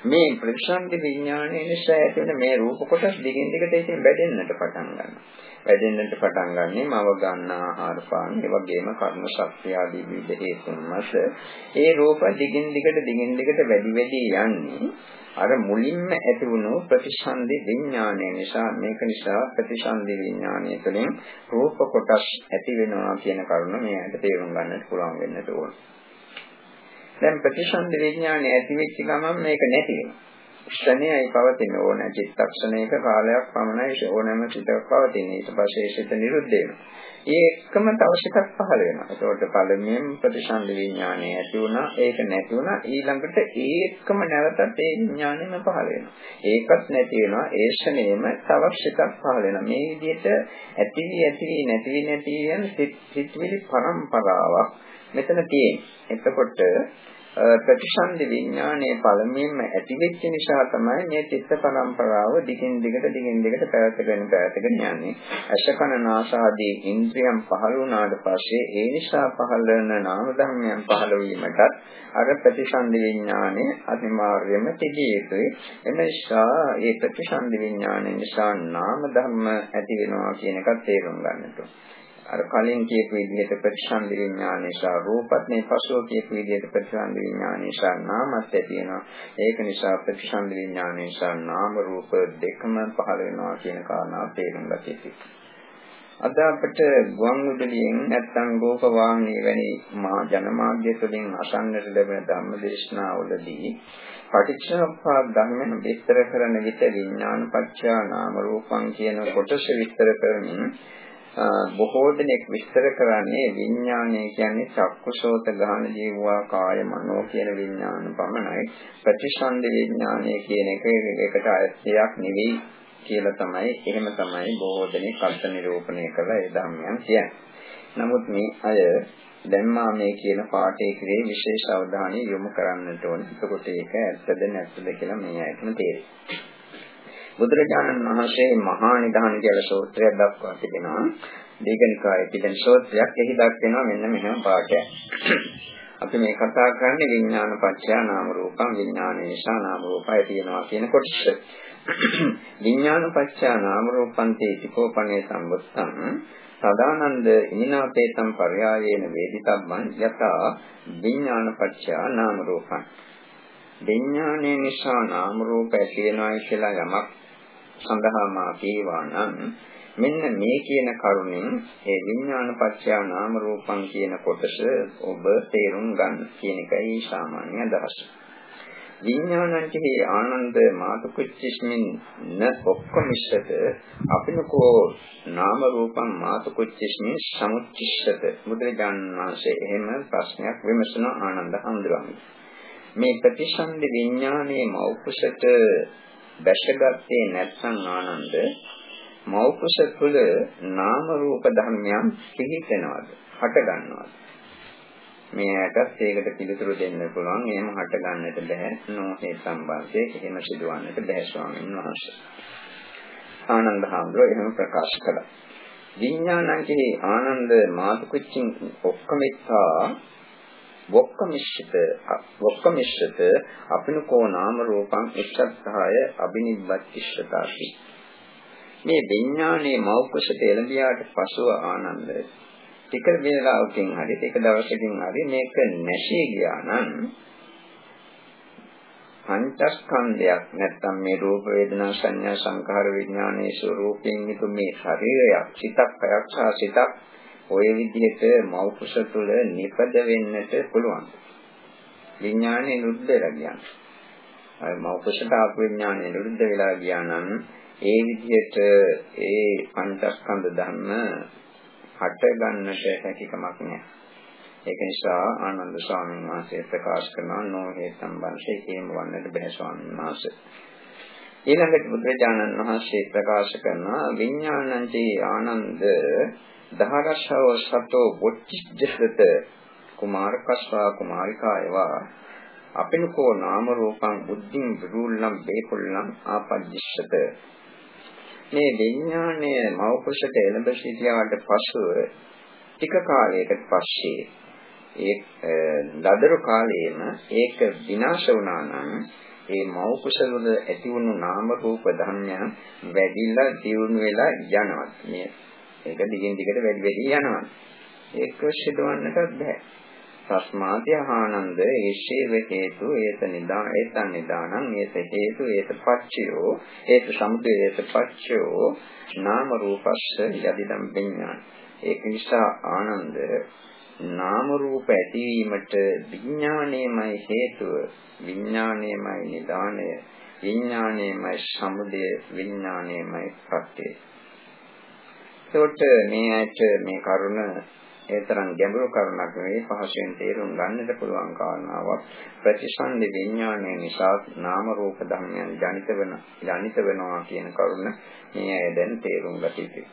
මේ ප්‍රතිසන්දි විඥානයේ නිසා ඇතිවෙන මේ රූප කොටස් දිගින් දිගට ඉතින් වැඩෙන්නට පටන් ගන්නවා. වැඩෙන්නට පටන් ගන්නේ මව ගන්න ආහාර පාන ඒ වගේම කර්ම ශක්තිය ආදී විවිධ හේතුන් මත ඒ රූප දිගින් දිගට දිගින් දිගට වැඩි වැඩි යන්නේ අර මුලින්ම ඇති වුණු ප්‍රතිසන්දි විඥානය නිසා මේක නිසා ප්‍රතිසන්දි විඥානය තුළින් රූප කොටස් ඇති වෙනවා කියන කරුණ මෙයාට තේරුම් ගන්නට පුළුවන් වෙන්නට ඕන. දැන් ප්‍රතිසන්දි විඥානය ඇති වෙච්ච ගමන් මේක නැති වෙනවා. ක්ෂණයයි පවතින ඕන චිත්තක්ෂණයක කාලයක් පමණයි ඕනෑම චිත්තයක් පවතින ඊට පස්සේ සිත නිරුද්ධ වෙනවා. ඒ එක්කම තව සිතක් පහළ වෙනවා. ඒකට පළමුවෙන් ප්‍රතිසන්දි විඥානය ඇති වුණා ඒක නැති වුණා ඊළඟට ඒ එක්කම නැවතත් ඒ විඥානයම පහළ වෙනවා. ඒකත් නැති වෙනවා ඒ ක්ෂණයෙම තව සිතක් පහළ වෙනවා. මේ විදිහට ඇති ඇති නැති නැති යන සිත්විලි පරම්පරාවක් මෙතන තියෙන්නේ. එතකොට ප්‍රතිසන්දි විඥානයේ පළමුවෙන්ම ඇති වෙච්ච නිසා තමයි මේ චිත්ත පරම්පරාව දිගින් දිගට දිගින් දිගට පැවැත්ගෙන පැවැත්ගෙන යන්නේ. අශකන නාසාදී ඉන්ද්‍රියම් පහළ වුණාට පස්සේ ඒ නිසා පහළ වෙන නාම ධර්මයන් පහළ වීමටත් අර ප්‍රතිසන්දි විඥානයේ අනිවාර්යයෙන්ම තිබිය යුතුයි. එම නිසා ඒ ප්‍රතිසන්දි විඥානය නිසා නාම ධර්ම ඇති වෙනවා කියන එක තේරුම් ගන්නට ඕනේ. අර කලින් කියපු විදිහට ප්‍රතිසන්දි විඥානය සහ රූපත් මේ පසුව කියපු විදිහට ප්‍රතිසන්දි විඥානය සහ නාමත් ඇති වෙනවා. ඒක නිසා ප්‍රතිසන්දි විඥානය සහ නාම රූප දෙකම පහළ වෙනවා කියන කාරණාව තේරුම් ගත යුතුයි. අද අපිට ගුවන් විදුලියෙන් නැත්නම් ගෝප වාහනේ වැනි මහා ජනමාධ්‍ය තුළින් අසන්නට ලැබෙන ධර්මදේශනාවලදී පටිච්චසමුප්පාද ධර්මයන් විස්තර කරන විට විඥාන පත්‍යා නාම රූපං කියන කොටස විස්තර කරමින් බොහෝ දෙනෙක් විස්තර කරන්නේ විඥානය කියන්නේ චක්කුසෝත ගාන ජීවවා කාය මනෝ කියන විඥාන පමණයි ප්‍රතිසන්දි විඥානය කියන එක එකට අයත්යක් නෙවෙයි කියලා තමයි එහෙම තමයි බොහෝ දෙනෙක් අර්ථ නිරූපණය කරලා ඒ ධර්මයන් කියන්නේ. නමුත් මේ අය දැන් මා මේ කියන පාඩේ කිරේ විශේෂ අවධානය යොමු කරන්නට ඕනේ. එතකොට ඒක ඇත්තද නැත්තද කියලා මේ අයටම තේරෙයි. බුදුරජාණන් වහන්සේ මහා නිධාන කියලා සූත්‍රයක් දක්වා තිබෙනවා. දීඝනිකායේ තිබෙන සූත්‍රයක් එහි දක්වනවා මෙන්න මෙහෙම පාඩයක්. අපි මේ කතා කරන්නේ විඥාන පත්‍ය නාම රූපං විඥාන නිසා නාම රූපය තියෙනවා කියන කොටස. විඥාන පත්‍ය නාම රූපං තේතිකෝපනේ සම්බුත්තං සදානන්ද ඉමිනාපේතම් පරයායේන වේදිතබ්බං යතා විඥාන පත්‍ය නාම රූපං විඥානයේ නිසා නාම රූප ඇති වෙනවායි කියලා යමක් සඳහා මා කීවා නම් මෙන්න මේ කියන කරුණෙන් ඒ විඥාන පත්‍ය නාම රූපං කියන කොටස ඔබ තේරුම් ගන්න කියන එකයි සාමාන්‍ය අදහස. විඥානන්ති ආනන්ද මාතුකුච්චිස්මින් න ඔක්කොමිස්සත අපිනකෝ නාම රූපං මාතුකුච්චිස්මින් සමුච්චිස්සත බුදුරජාණන් වහන්සේ එහෙම ප්‍රශ්නයක් විමසන ආනන්ද හඳුරන්නේ. මේ ප්‍රතිසන්දි විඥානයේ මෞකසට දැසගත්තේ නැත්නම් ආනන්ද මෞකස තුළ නාම රූප ධර්මයන් පිහිටනවාද? හට ගන්නවාද? මේකටත් ඒකට පිළිතුරු දෙන්න පුළුවන්. එහෙම හට ගන්නට බෑ. නොහේ සම්බන්ධයේ එහෙම සිදුවන්නට බෑ ස්වාමීන් වහන්සේ. ආනන්ද හාමුදුරුවෝ එහෙම ප්‍රකාශ කළා. විඥානංකේ ආනන්ද මාතුකුච්චින් ඔක්කමෙත්තා වොක්කමිශ්චිත වොක්කමිශ්චිත අපිනකෝ නාම රූපං එක්සත්හාය අබිනිබ්බච්චිෂ්ඨතාති මේ විඥානයේ මෞකෂට එළඹියාට පසුව ආනන්ද ටික වේලාවකින් හරි ටික දවසකින් හරි මේක නැෂී ගියා නම් පංචස්කන්ධයක් නැත්තම් මේ රූප වේදනා සංඥා සංඛාර විඥානයේ ස්වરૂපයෙන් යුතු මේ ශරීරයක් සිතක් කයක් සහ සිතක් ওই විදිහට මෞකෂ තුළ නිපද වෙන්නට පුළුවන් විඥානයේ නුද්ද වෙලා ගියා. අර මෞකෂට ආපු විඥානයේ නුද්ද වෙලා ගියා නම් ඒ විදිහට ඒ පංචස්කන්ධ ධර්ම හට ගන්නට හැකියාවක් නැහැ. ඒක නිසා ආනන්ද ස්වාමීන් වහන්සේ ප්‍රකාශ කරනවා නොහේ සම්බන්ධයෙන් හේම වන්නට බෑ ස්වාමීන් වහන්සේ. ඊළඟට බුදුරජාණන් වහන්සේ ප්‍රකාශ කරනවා විඥානන්තේ ආනන්ද දහරශව සතෝ වොච්චිජ්ජසත කුමාරකස්වා කුමාරිකායවා අපිනකෝ නාම රූපං බුද්ධින් විරුල්ලම් බේකුල්ලම් ආපජ්ජිෂත මේ විඥාණය මවකුසට එළඹ සිටියාට පසුව ටික කාලයකට පස්සේ ඒ ලදරු කාලයේම ඒක විනාශ වුණා නම් ඒ මවකුස වල ඇති වුණු නාම රූප ධර්මයන් වැඩිලා දියුණු වෙලා යනවා. මේ ඒක දිගින් දිගට වැඩි වැඩි යනවා. ඒක සිදුවන්නට බෑ. තස්මාති ආනන්ද ඒෂේව හේතු ඒත නිදා ඒත නිදානං ඒත හේතු ඒත පච්චයෝ ඒත සමුදය ඒත පච්චයෝ නාම රූපස්ස යදිදම් විඥාන. ඒක නිසා ආනන්ද නාම රූප ඇතිවීමට විඥාණයමයි හේතුව විඥාණයමයි නිදානය විඥාණයමයි සමුදය විඥාණයමයි පත්‍ය. එතකොට මේ ඇට මේ කරුණ ඒ තරම් ගැඹුරු කරුණක් නෙවෙයි පහසෙන් තේරුම් ගන්නට පුළුවන් කාරණාවක් ප්‍රතිසන්දි විඥානය නිසා නාම රූප ධර්මයන් ජනිත වෙන ජනිත වෙනවා කියන කරුණ මේ අය දැන් තේරුම් ගත යුතුයි.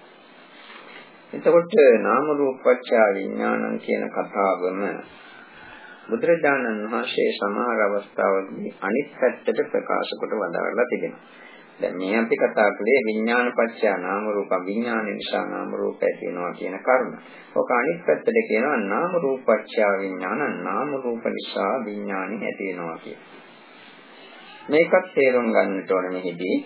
එතකොට නාම රූපච්ඡ විඥානං කියන කතාවම බුදුරජාණන් වහන්සේ සමහර අවස්ථාවලදී අනිත් පැත්තට ප්‍රකාශ කොට වදාරලා තිබෙනවා. දැන් මේ අපි කතා කළේ විඥාන පත්‍ය නාම රූප විඥාන නිසා නාම රූප ඇති වෙනවා කියන කරුණ. ඔක අනිත් පැත්තට කියනවා නාම රූප පත්‍ය විඥාන නාම රූප නිසා විඥානෙ ඇති වෙනවා කියන. මේකත් තේරුම් ගන්නට ඕන මෙහිදී.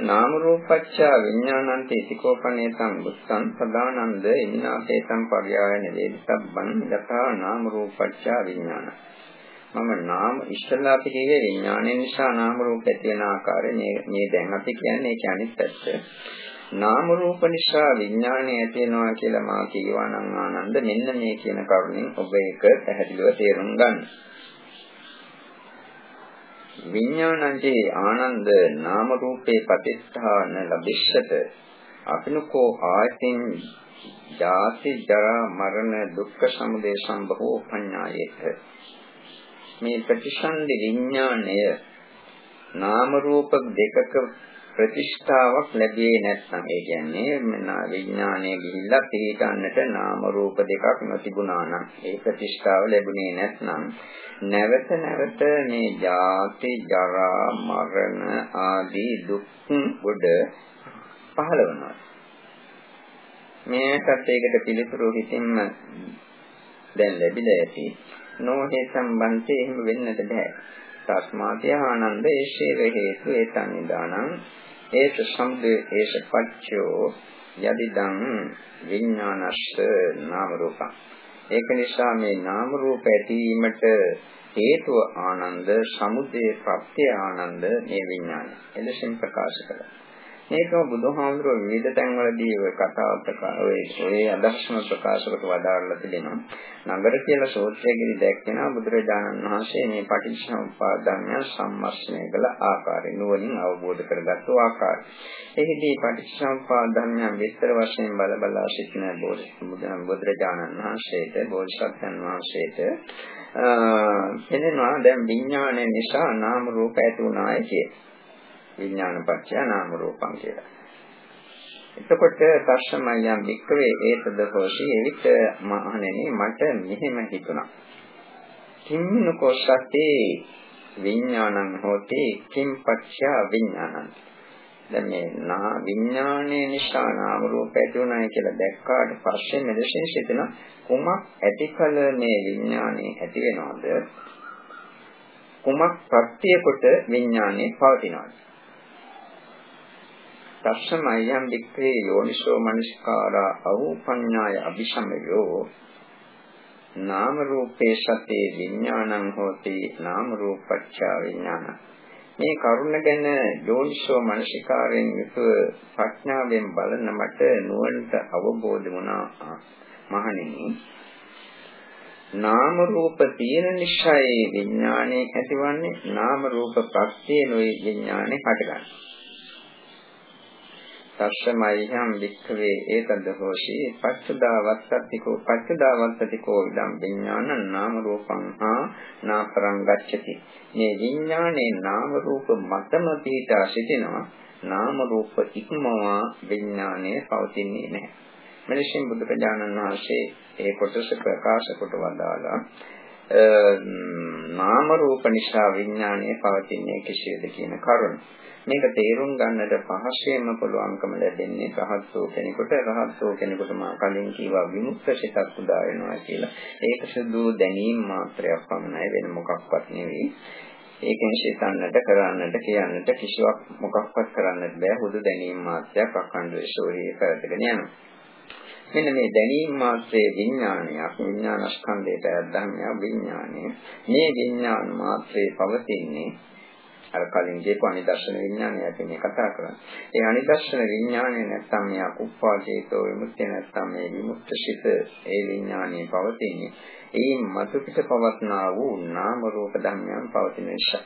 නාම රූපච්ඡ විඥානන්ත ඉතිකෝපනේ සම්බුස්සං සදානන්ද ඉන්නාපේතං පරියායන වේදිතබ්බං යථා නාම රූපච්ඡ විඥානං මම නාම ඉස්සල්ලා අපි කියවේ විඥානය නිසා නාම රූප ඇති වෙන ආකාරය මේ මේ දැන් අපි කියන්නේ ඒක අනිත් පැත්ත. නාම රූප නිසා විඥානය ඇති වෙනවා කියලා මා කියවා නම් ආනන්ද මෙන්න මේ කියන කරුණෙන් ඔබ ඒක පැහැදිලිව තේරුම් ගන්න. විඥානංචේ ආනන්ද නාම රූපේ පතිස්ථාන ලබිෂ්‍යත අපිනකෝ ආයතින් ජාති ජරා මරණ දුක්ඛ සමුදය සම්භවෝ පඤ්ඤායේත මේ ප්‍රතිසන්දි විඥාණය නාම රූප දෙකක ප්‍රතිෂ්ඨාවක් ලැබියේ නැත්නම් ඒ කියන්නේ විඥානයේ ගිහිල්ලා පිළිගන්නට නාම රූප දෙකක් නොතිබුණා නම් ඒ ප්‍රතිෂ්ඨාව ලැබුණේ නැත්නම් නැවත නැවත මේ ජාති ජරා මරණ ආදී දුක් ගොඩ පහළ වෙනවා මේකත් ඒකට පිළිතුරු හිතින්ම දැන් ලැබිලා ඇති. නොහේ සම්බන්ධේ එහෙම වෙන්නට බෑ. තස්මාතිය ආනන්ද ඒශේව හේතු ඒතන් නිදානං ඒස සම්දේ ඒස පච්චෝ යදිදං විඥානස්ස නාම රූපං. ඒක නිසා මේ නාම රූප ඇතිවීමට හේතුව ආනන්ද සමුදය ප්‍රත්‍ය ආනන්ද මේ විඥානය. එලෙසින් ප්‍රකාශ කළා මේකම බුදුහාමුදුරුවෝ විවිධ තැන්වලදී ඔය කතාව ප්‍රකාශ ඔය ඔය අදර්ශන ප්‍රකාශකට වදාarලා තිබෙනවා. නගර කියලා සූත්‍රයේදී දැක්වෙනවා බුදුරජාණන් වහන්සේ මේ පටිච්චසමුප්පාද ධර්මය සම්මස්නය කළ ආකාරය නුවණින් අවබෝධ කරගත්තු ආකාරය. එහිදී පටිච්චසමුප්පාද ධර්මයන් විස්තර වශයෙන් බල බලා සිටින බුදුරජාණන් වහන්සේට බෝධිසත්වයන් වහන්සේට එනවා දැන් විඥානය නිසා නාම රූප ඇති වුණායි කියන්නේ. විඥාන පත්‍ය නාම රූපං කියලා. එතකොට තස්සමයන් වික්‍රේ ඒතද හෝසි එවිට මහණෙනි මට මෙහෙම හිතුණා. කිම්නකෝ සතේ විඥානං හෝති. කිම්පච්චය විඥානං. දැන් මේ නා විඥානයේ නිසා නාම රූප ඇති උනායි කියලා දැක්කාට පස්සේ මෙලෙසින් සිතන කුමක් ඇතිකල මේ විඥානයේ ඇති වෙනවද? කුමක් ප්‍රත්‍ය කොට විඥානයේ පවතිනවද? තස්සමයම් වික්‍රේ යෝනිසෝ මනස්කාරා අවුපඤ්ඤාය අபிසමයෝ නාම රූපේ සතේ විඥානං හෝති නාම රූපච්ඡ විඥාන. මේ කරුණ ගැන යෝනිසෝ මනසිකාරයෙන් යුතුව ප්‍රඥාවෙන් බලන මට නුවණට අවබෝධ වුණා මහණෙනි. නාම රූප තියෙන නිසයි විඥානය ඇතිවන්නේ. නාම රූප ප්‍රත්‍යේනොයි විඥානය හටගන්නේ. තස්සමයිහම් වික්ඛවේ ඒතද හෝෂි පච්චදා වත්තතිකෝ පච්චදා වත්තතිකෝ ඉදම් විඥානං නාම රූපං හා නාපරං ගච්ඡති. මේ විඥානේ නාම රූප මතම පිහිටා සිටිනවා. නාම රූප ඉක්මවා විඥානේ පවතින්නේ නැහැ. මෙලෙසින් බුදුරජාණන් වහන්සේ ඒ කොටස ප්‍රකාශ කොට වදාලා නාම රූප නිසා විඥානය පවතින්නේ කෙසේද කියන කරුණ. මේක තේරුම් ගන්නට පහසෙම පුළුවන්කම ලැබෙන්නේ රහත් වූ කෙනෙකුට රහත් වූ කෙනෙකුට මා කලින් කීවා විමුක්ත සිතක් උදා වෙනවා කියලා. ඒක සුදු දැනීම මාත්‍රයක් පමණයි වෙන මොකක්වත් නෙවෙයි. ඒකෙන් සිතන්නට කරන්නට කියන්නට කිසිවක් මොකක්වත් කරන්නට බෑ හුදු දැනීම මාත්‍රයක් අඛණ්ඩ ශෝරිය කරගෙන යනවා. මෙන්න මේ දැනීම මාත්‍රයේ විඥානයක් විඥාන ස්කන්ධයට ධර්මයක් විඥානය මේ විඥාන මාත්‍රයේ පවතින්නේ අර කලින් කියපු අනිදර්ශන විඥානය අපි මේ කතා කරන්නේ. ඒ අනිදර්ශන විඥානය නැත්තම් මේ අකුප්පාදේතෝ විමුක්තිය නැත්තම් මේ විමුක්තශිත ඒ විඥානයේ පවතින්නේ. ඒ මතු පිට පවත්නා වූ නාම රූප ධර්මයන් පවතින නිසා.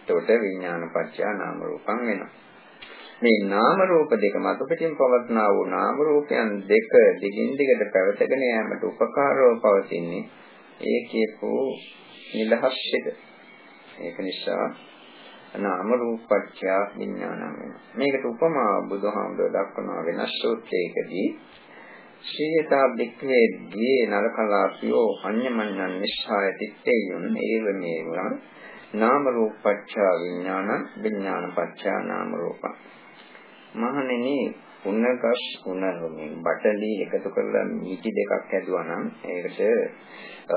එතකොට විඥාන පත්‍ය නාම රූපං වෙනවා. මේ නාම රූප දෙක මතු පිටින් පවත්නා වූ නාම රූපයන් දෙක දිගින් දිගට පැවතගෙන යාමට උපකාරව පවතින්නේ ඒ කියපු නිලහස්සිත. ඒක නිසා නාම රූපච්ඡ විඥානං වෙනවා. මේකට උපමා බුදුහාමුදුර දක්වන වෙනස් සූත්‍රයකදී. ශ්‍රීයතා බික්ඛවේ දී නරකලාපියෝ අඤ්ඤමඤ්ඤං නිස්සාය තිත්තේයුන් ඒව මේවා නාම රූපච්ඡ විඥාන විඥානපච්ඡ නාම රූපං. මහණෙනි උන්නකස් උන්නරුමින් බටලි එකතු කරලා මීටි දෙකක් හැදුවා නම් ඒකට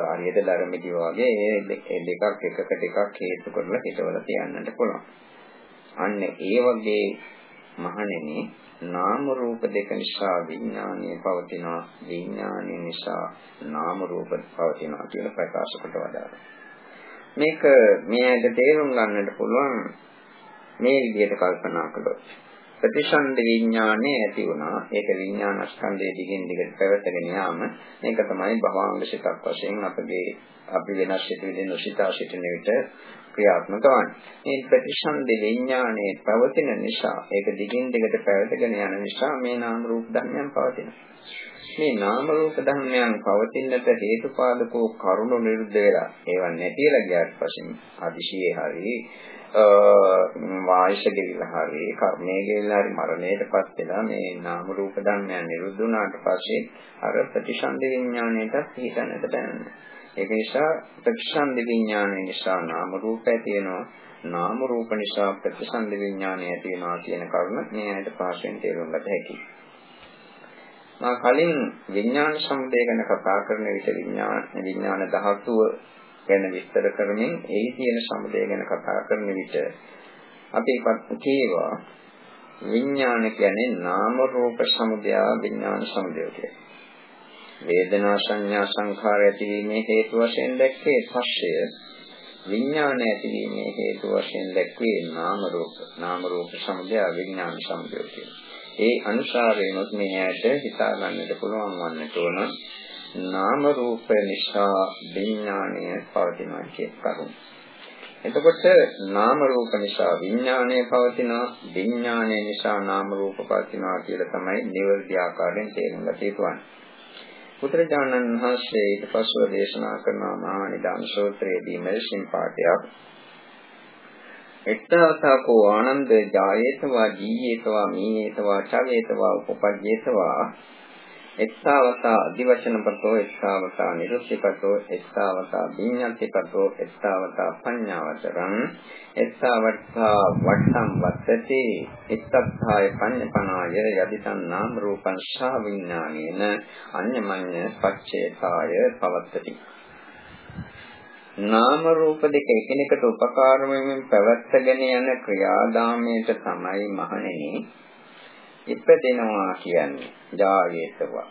හරියට ධර්මදී වගේ ඒ දෙකක් එකකට එකක් හේතු කරලා හිතවල තියන්නට පුළුවන්. අන්න ඒ වගේ මහණෙනි නාම රූප දෙක නිසා විඥානය පවතිනවා විඥානය නිසා නාම රූප පවතිනවා කියලා ප්‍රකාශ කොට වදාළා. මේක මේකට තේරුම් ගන්නට පුළුවන් මේ විදිහට කල්පනා කළොත් ප්‍රතිසන්ද විඥානේ ඇති වුණා. ඒක විඥාන ස්කන්ධයේ දිගින් දිගට පැවතගෙන යාම මේක තමයි භවංග සිතක් වශයෙන් අපගේ අපි වෙනස් සිතුවිලි නොසිතා සිටින විට ක්‍රියාත්මක වන්නේ. මේ ප්‍රතිසන්ද විඥානේ පවතින නිසා ඒක දිගින් දිගට පැවතගෙන යන නිසා මේ නාම රූප ධර්මයන් පවතිනවා. මේ නාම රූප ධර්මයන් පවතින්නට හේතුපාදකෝ කරුණු නිරුද්ධ වෙලා ඒවා නැතිලා ගියාට පස්සේ අදිශියේ හරි වායස ගෙවිලා හරි කර්මයේ ගෙවිලා හරි මරණයටපත් වෙලා මේ නාම රූප ධර්මයන් නිරුද්ධ වුණාට පස්සේ අර ප්‍රතිසන්දි විඥාණයට හිතන්නට බෑනේ. ඒක නිසා ප්‍රතිසන්දි විඥාණය නිසා නාම රූප ඇති වෙනවා. නාම රූප නිසා ප්‍රතිසන්දි විඥාණය ඇති වෙනවා කියන කරුණ මේ ඇයිට පාෂෙන් තේරුම් ගත හැකියි. මා කලින් විඥාන සමුදය ගැන කතා කරන විට විඥාන විඥාන ධාතුව ගැන විස්තර කරමින් එහි තියෙන සමුදය ගැන කතා කරන විට අපි කියවා විඥාන කියන්නේ නාම රූප සමුදය විඥාන සමුදය කියන්නේ. වේදනා සංඥා සංඛාර ඇතිවීමේ හේතු වශයෙන් දැක්කේ පස්සය විඥාන ඇතිවීමේ හේතු වශයෙන් දැක්වේ නාම රූප නාම රූප සමුදය විඥාන සමුදය කියන්නේ. ඒ අනුසාරයෙන්ම මේ ඇයට හිතා ගන්නට පුළුවන් වන්නට ඕන නාම රූප නිසා විඥාණය පවතිනවා කියන කරුණ. එතකොට නාම රූප නිසා විඥාණය පවතිනවා විඥාණය නිසා නාම රූප පවතිනවා කියලා තමයි නිවර්ති ආකාරයෙන් තේරුම් ගත යුතුවන්නේ. බුදුරජාණන් වහන්සේ ඊට පස්ව දේශනා කරන මහා නිදාන සූත්‍රයේදී මෙලෙසින් පාඩයක් එත්තවතාකෝ ආනන්ද ජායේතවා ජීයේතවා මීයේතවා චවේතවා උපපජ්ජේතවා. එස්සාවතා අධිවචනපතෝ එස්සාවතා නිරුක්තිපතෝ එස්සාවතා විඤ්ඤාතිපතෝ එස්සාවතා පඤ්ඤාවතරං. එස්සාවත්තා වට්ටම් වත්තති. එත්තත්ථාය පඤ්ඤපනාය යදිතං නාම රූපං ශා විඥානේන අඤ්ඤමඤ්ඤ පච්චේතාය පවත්තති. නාම රූප දෙක එකිනෙකට උපකාර වෙමින් පැවැත්ගෙන යන ක්‍රියාදාමයට තමයි මහණෙනි ඉපදෙනවා කියන්නේ. ජායේතවා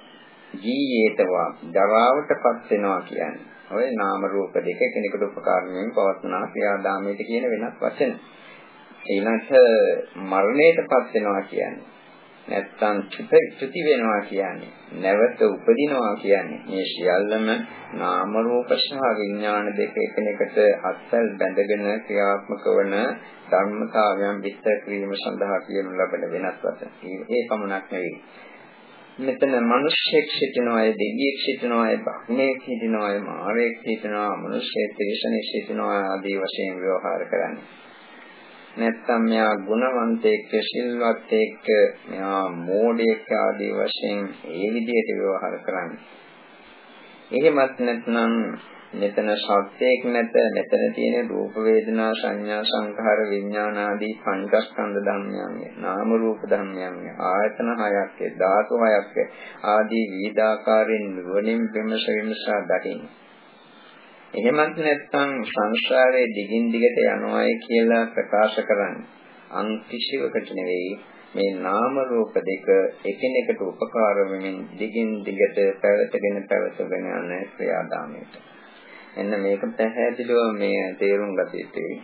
ජීයේතවා දරාවටපත් වෙනවා කියන්නේ. ඔය නාම රූප දෙක කෙනෙකුට උපකාරණයෙන් පවත්නා ක්‍රියාදාමයට කියන වෙනස් වචන. ඊළඟට මරණයටපත් වෙනවා කියන්නේ. නැත්තම් චුති වෙනවා කියන්නේ නැවත උපදිනවා කියන්නේ මේ සියල්ලම නාම රූප සහ විඥාන දෙක එකිනෙකට අත්සල් බැඳගෙන ක්‍රියාත්මක වන ධර්මතාවයන් විස්තර කිරීම සඳහා කියනු ලබන වෙනස් වශයෙන්. ඒ පමණක් නෙවෙයි. මෙතන මිනිස්සෙක් සිටිනවා, දෙවියෙක් සිටිනවා, බ්‍රහ්මයෙක් සිටිනවා, මාරයෙක් සිටිනවා, මිනිස්සෙක් තිරිසනෙක් සිටිනවා ආදී වශයෙන් ව්‍යවහාර කරන්නේ. නැත්තම් මෙයා ගුණවන්තයෙක් සිල්වත්යෙක් මෙයා මෝඩයෙක් ආදී වශයෙන් ඒ විදිහට ව්‍යවහාර කරන්නේ. එහෙමත් නැත්නම් මෙතන සත්‍යයක් නැත මෙතන තියෙන රූප වේදනා සංඥා සංඛාර විඥාන ආදී පංචස්කන්ධ ධර්මයන්ගේ නාම රූප ධර්මයන්ගේ ආයතන හයක් ධාතු හයක් ආදී විවිධාකාරයෙන් නුවණින් විමස විමසා දකින්නේ එහෙමත් නැත්නම් සංසාරයේ දිගින් දිගට යනවායි කියලා ප්‍රකාශ කරන්නේ අන් කිසිවකට නෙවෙයි මේ නාම රූප දෙක එකිනෙකට උපකාර වෙමින් දිගින් දිගට පැවතගෙන පැවතගෙන යන ක්‍රියාදාමයට. එන්න මේක පැහැදිලිව මේ තේරුම් ගත යුතුයි.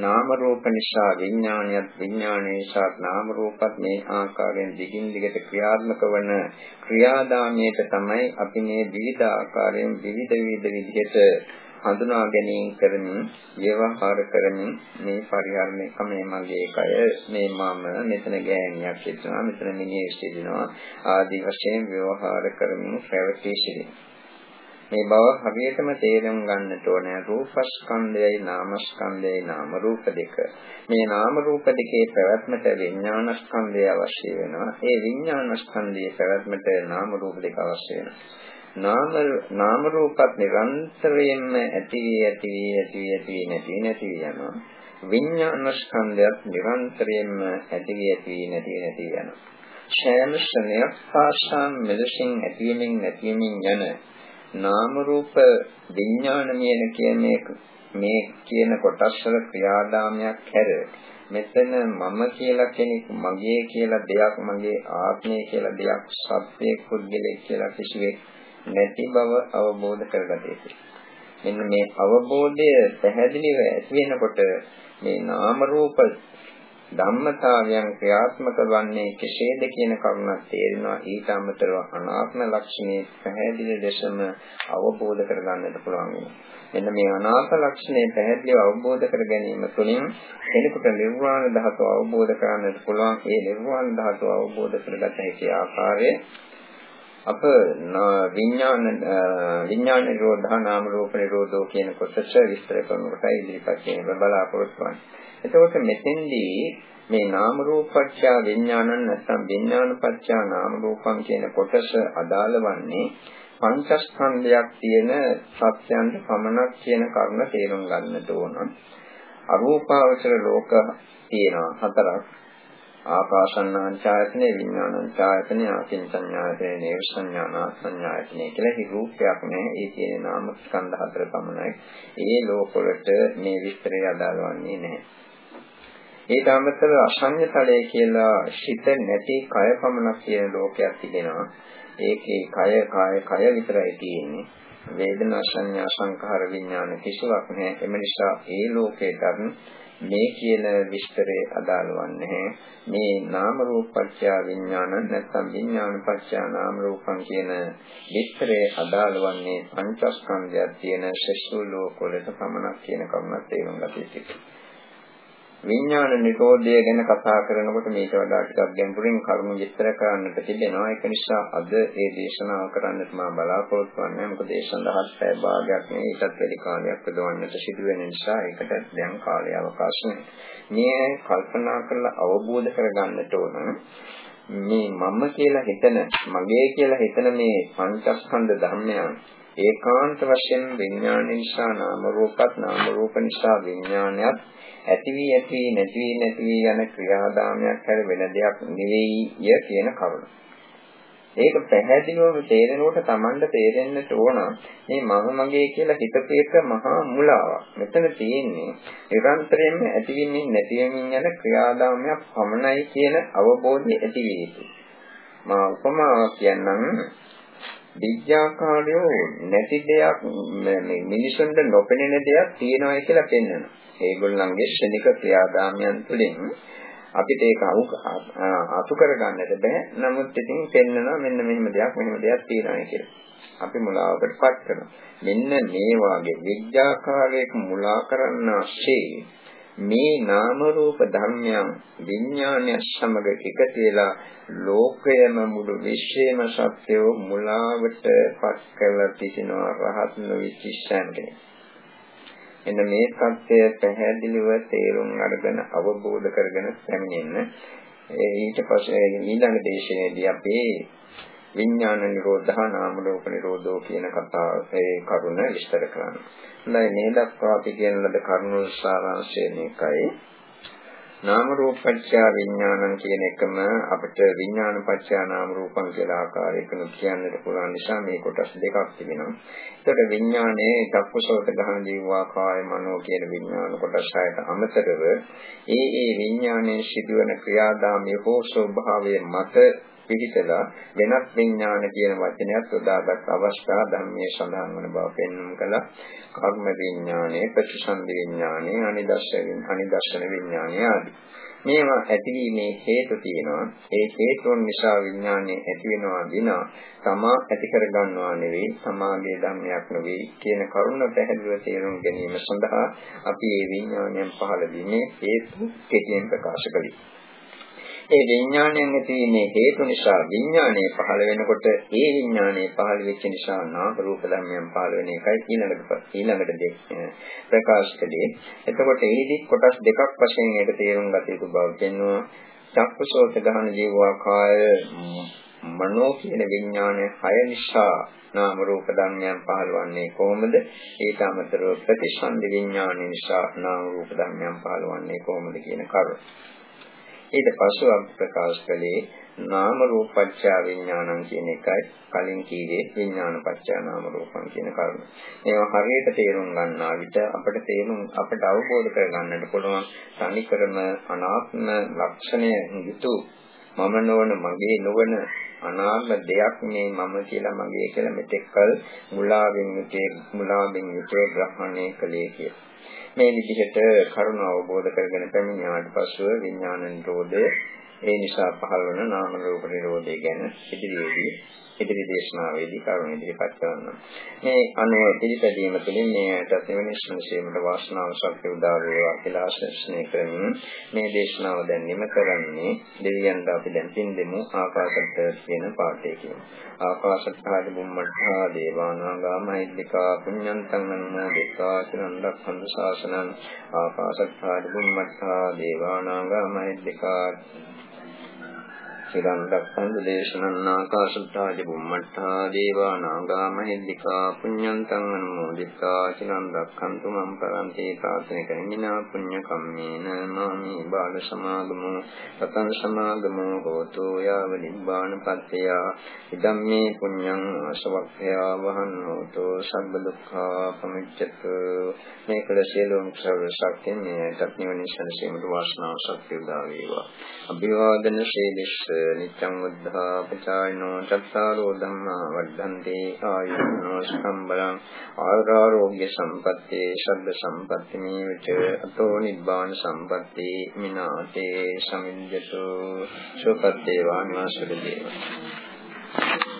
නාම රූප නිසා විඥානියත් විඥානයේ නිසා නාම රූපත් මේ ආකාරයෙන් දිගින් දිගට ක්‍රියාත්මක වන ක්‍රියාදාමයට තමයි අපි මේ විවිධ ආකාරයෙන් විවිධ විවිධ විදිහට හඳුනා ගැනීම කරමින් ව්‍යවහාර කරමින් මේ පරිහරණය කමේ මගේ කය මේ මම මෙතන ගෑණියක් සිටිනවා මෙතන මිනිහෙක් සිටිනවා ආදී වශයෙන් ව්‍යවහාර කරමින් පැවතී සිටිනවා. මේ බව හරියටම තේරුම් ගන්නට ඕනේ රූපස්කන්ධයයි නාමස්කන්ධයයි නාම රූප දෙක. මේ නාම රූප දෙකේ පැවැත්මට විඥානස්කන්ධය අවශ්‍ය වෙනවා. ඒ විඥානස්කන්ධයේ පැවැත්මට නාම රූප දෙක අවශ්‍ය වෙනවා. නාම නාම රූපත් නිරන්තරයෙන්ම ඇති වී ඇති වී ඇති වී ඇති වී නැති නැති යනවා. විඥානස්කන්ධයත් නිරන්තරයෙන්ම ඇති වී ඇති වී නැති නැති යනවා. ශයන ශ්‍රණයක් පාසම් මෙලෙසින් ඇතිවීමෙන් නැතිවීමෙන් යන නාම රූප විඥානමයන කියන්නේ මේ කියන කොටස් වල ක්‍රියාදාමයක් හැර මෙතන මම කියලා කෙනෙක් මගේ කියලා දෙයක් මගේ ආත්මය කියලා දෙයක් සත්‍යයක් පුද්ගලෙක් කියලා කිසිවෙක් නැති බව අවබෝධ කරගත යුතුයි. මෙන්න මේ අවබෝධය පැහැදිලිව ඇති වෙනකොට මේ නාම රූප ධම්මතාවයන් ක්‍රියාත්මක වන්නේ කෙසේද කියන කරුණක් තේරෙනවා ඊට අමතරව අනාත්ම ලක්ෂණය පැහැදිලි ලෙසම අවබෝධ කරගන්නට පුළුවන් වෙනවා. මෙන්න මේ අනාත්ම ලක්ෂණය පැහැදිලිව අවබෝධ කර ගැනීම තුළින් කෙනෙකුට නිර්වාණ ධාතුව අවබෝධ කරගන්නට පුළුවන්. ඒ නිර්වාණ ධාතුව අවබෝධ කරගත හැකි ආකාරය අප විඥාන විඥාන නිරෝධා නාම රූප නිරෝධෝ කියන කොටස විස්තර කරනකොට ඉදිරිපත් කිරීම බලාපොරොත්තු වෙනවා. එතකොට මෙතෙන්දී මේ නාම රූපච්ඡා විඥානං නැත්නම් විඥානපච්ඡා නාම රූපං කියන කොටස අදාළ වන්නේ පංචස්කන්ධයක් තියෙන සත්‍යයන්ට පමණක් කියන කරුණ තේරුම් ගන්නට ඕන. අරූපාවචර ලෝක තියෙනවා හතරක්. ආකාසන්නාංචායතනෙ විඥානංචායතනෙ ආකින්චඤ්ඤායතනෙ නේව සංඥානා සංඥායතනෙ කියලා හි රූපයක් නැහැ. ඒ කියන නාම ස්කන්ධ හතර පමණයි. ඒ ලෝකවලට මේ විස්තරය අදාළවන්නේ නැහැ. ඊට අමතරව අසඤ්ඤ තලය කියලා හිත නැති කය පමණක් කියන ලෝකයක් තිබෙනවා. ඒකේ කය කාය කය විතරයි තියෙන්නේ. වේදනා සංඥා සංඛාර විඥාන කිසිවක් නැහැ. එම නිසා ඒ ලෝකයට මේ කියන විස්තරේ අදාළ වන්නේ මේ නාම රූපච්ඡ විඥාන නැත්නම් විඥාන පච්ඡ නාම රූපං කියන විස්තරේ අදාළ වන්නේ පංචස්කන්ධයක් තියෙන ශේෂ්ඨ ලෝකවලට පමණක් කියන කරුණක් තේරුම් ගත යුතුයි. විඥාන නිරෝධය ගැන කතා කරනකොට මේට වඩා ටිකක් ගැඹුරින් කරුණු විස්තර කරන්නට තිබෙනවා. ඒක නිසා අද මේ දේශනාව කරන්නට මම බලාපොරොත්තු වෙන්නේ. මොකද ඒ සඳහා පැය භාගයක් නේ ඊටත් වැඩි කාලයක් යොදවන්නට සිදු වෙන නිසා ඒකට දැන් කාලය අවකාශ මේ කල්පනා කරලා අවබෝධ කරගන්නට ඕන. මේ මම කියලා හිතන මගේ කියලා හිතන මේ පංචස්කන්ධ ධර්මයන් ඒකාන්ත වශයෙන් විඥාන නිසා නාම රූපත් නාම රූප නිසා විඥානයත් ඇති වී ඇති වී නැති වී නැති වී යන ක්‍රියාදාමයක් හැර වෙන දෙයක් නෙවෙයි කියන කරුණ. ඒක පැහැදිලිවම තේරෙනකොට Tamanට තේරෙන්නට ඕන මේ මම මගේ කියලා හිතපු එක මහා මුලාවක්. මෙතන තියෙන්නේ නිරන්තරයෙන්ම ඇතිවෙමින් නැතිවෙමින් යන ක්‍රියාදාමයක් පමණයි කියන අවබෝධය ඇති වෙ යුතුයි. මා උපමාවක් කියන්නම් විද්‍යාකාරයෝ නැති දෙයක් මේ මිනිසුන්ට නොපෙනෙන දෙයක් තියෙනවා කියලා පෙන්වනවා. ඒගොල්ලන්ගේ ශනික ක්‍රියාදාමයන් තුළින් අපිට ඒක අතු කරගන්නට බෑ. නමුත් ඉතින් පෙන්නනවා මෙන්න මෙහෙම දෙයක් මෙහෙම දෙයක් තියෙනවා කියලා. අපි මුලාවකටපත් කරනවා. මෙන්න මේ වාගේ විද්‍යාකාරයක මුලා කරන්නාසේ මේ නාම රූප ධර්මයන් විඥානය සමග එකතු වෙලා ලෝකයම මුළු විශ්වයම සත්‍යව මුලාවට පත් කරලා තිනවා රහත් නොවිච්චයන් කෙනෙක්. එන්න මේ සත්‍යය පැහැදිලිව තේරුම් අරගෙන අවබෝධ කරගෙන පැමිණෙන්න ඊට පස්සේ ඊළඟ දේශනයේදී අපි විඥාන නිරෝධා නාම රූප නිරෝධෝ කියන කතාව ඒ කරුණ විස්තර කරනවා. හොඳයි මේ දක්වා අපි කියන ලද කරුණු සාරාංශය මේකයි. නාම රූපච්ඡා විඥානං කියන එකම අපිට විඥාන පච්ඡා නාම රූපං කියලා ආකාරයකින් කියන්නට පුළුවන් නිසා මේ කොටස් දෙකක් තිබෙනවා. ඒකට විඥානයේ චක්කසෝත ගහන ජීවා කාය මනෝ කියන විඥාන කොටස් හයට අමතරව ඒ ඒ විඥානයේ සිදුවන ක්‍රියාදාමයේ හෝ ස්වභාවයේ මත පිළිතලා වෙනත් විඥාන කියන වචනයත් යොදාගත් අවස්ථා ධර්මයේ සඳහන් වන බව පෙන්වන්න කළා. කර්ම විඥානයේ ප්‍රතිසන්දි විඥානයේ අනිදර්ශන අනිදර්ශන විඥානය ආදී. මේවා ඇතිවීමේ හේතු තියෙනවා. ඒ හේතුන් නිසා විඥානය ඇති වෙනවා දිනා තමා ඇති කර ගන්නවා නෙවෙයි සමාගයේ ධර්මයක් නෙවෙයි කියන කරුණ පැහැදිලිව තේරුම් ගැනීම සඳහා අපි මේ විඥානයන් පහළ වීමේ හේතු කෙටියෙන් ප්‍රකාශ කළේ. ඒ විඥාණයෙන් ඇතිවීමේ හේතු නිසා විඥාණය පහළ වෙනකොට ඒ විඥාණය පහළ වෙච්ච නිසා නාම රූප ධර්මයන් පහළ වෙන එකයි ඊළඟට ඊළඟට ප්‍රකාශ කළේ. එතකොට ඒදි කොටස් දෙකක් වශයෙන් ඒක තේරුම් ගත යුතු බව කියනවා. චක්කසෝත ගහන ජීවා කාය මනෝ කියන විඥානය හය නිසා නාම රූප ධර්මයන් පහළවන්නේ කොහොමද? ඊට අමතරව ප්‍රතිසන්දි විඥානය නිසා නාම රූප ධර්මයන් පහළවන්නේ කොහොමද කියන කරුණ. ඊට පස්ව අපි ප්‍රකාශ කළේ නාම රූපච්ඡා විඥානං කියන එකයි කලින් කීවේ විඥාන පච්ඡා නාම රූපං කියන කරුණ. මේවා හරියට තේරුම් ගන්නා විට අපිට තේරුම් අපිට අවබෝධ කර ගන්නට පුළුවන් තනිකරම අනාත්ම ලක්ෂණය යුතු මම නොවන මගේ නොවන අනාත්ම දෙයක් මේ මම කියලා මගේ කියලා මෙතෙක්කල් මුලාවෙන් යුතේ මුලාවෙන් යුතේ ග්‍රහණය කළේ කියලා. මේ විදිහට කරුණ අවබෝධ කරගෙන පැමිණියාට පසුව විඥාන නිරෝධය ඒ නිසා පහළ වන නාම රූප නිරෝධය ගැන ඉදිරියේදී ඉදිරි දේශනාවේදී කරුණ ඉදිරිපත් කරනවා. මේ අනේ පිළිපැදීම තුළින් මේට සෙවනි ශ්‍රමසීමට වාසනාව ශක්තිය උදා වේවා කියලා ආශිර්වාදනය කරමින් මේ දේශනාව දැන් නිම කරන්නේ දෙවියන්ට අපි දැන් පින් දෙමු ආකාශත් කියන පාඨයකින්. ආකාශත්හාදි බුම්මඨා දේවානාගා මහිද්దికා පුඤ්ඤන්තං නමෝදිකා චරණ්ඩක්ඛන්ද ශාසනං ආකාශත්හාදි බුම්මඨා දේවානාගා මහිද්దికා සිරන් රක්ඛන්තු දේශනං ආකාශත්තාජ බුම්මට්ඨා දේවා නාගා මහිද්దికා පුඤ්ඤන්තං අනුමෝදිතා සිරන් රක්ඛන්තු මම් පරන්ති ප්‍රාර්ථනික නිනා පුඤ්ඤ කම්මේන මාමි බාල සමාගමෝ සතං සමාගමෝ හෝතු යාව නිබ්බාන පත්‍ය ඉදම්මේ පුඤ්ඤං අසවක්ඛයා වහන්නෝතෝ සබ්බ දුක්ඛා පමිච්ඡතු මේ කළ සියලුම සර්ව ශක්තිය මේ තත්නිවනි සනසීමට වාසනාව ශක්තිය උදා වේවා. අභිවාදන ශීලිස්ස නිච්ඡං වද්ධා පචායනෝ චත්තාරෝ ධම්මා වද්ධන්ති ආයුනෝ සම්බලං ආරෝග්‍ය සම්පත්තේ ශබ්ද සම්පatti මේ විට අතෝ නිබ්බාන සම්පatti මිනාතේ සමිඤ්ඤතු සුපත්තේ වාන්වාසුද දේවා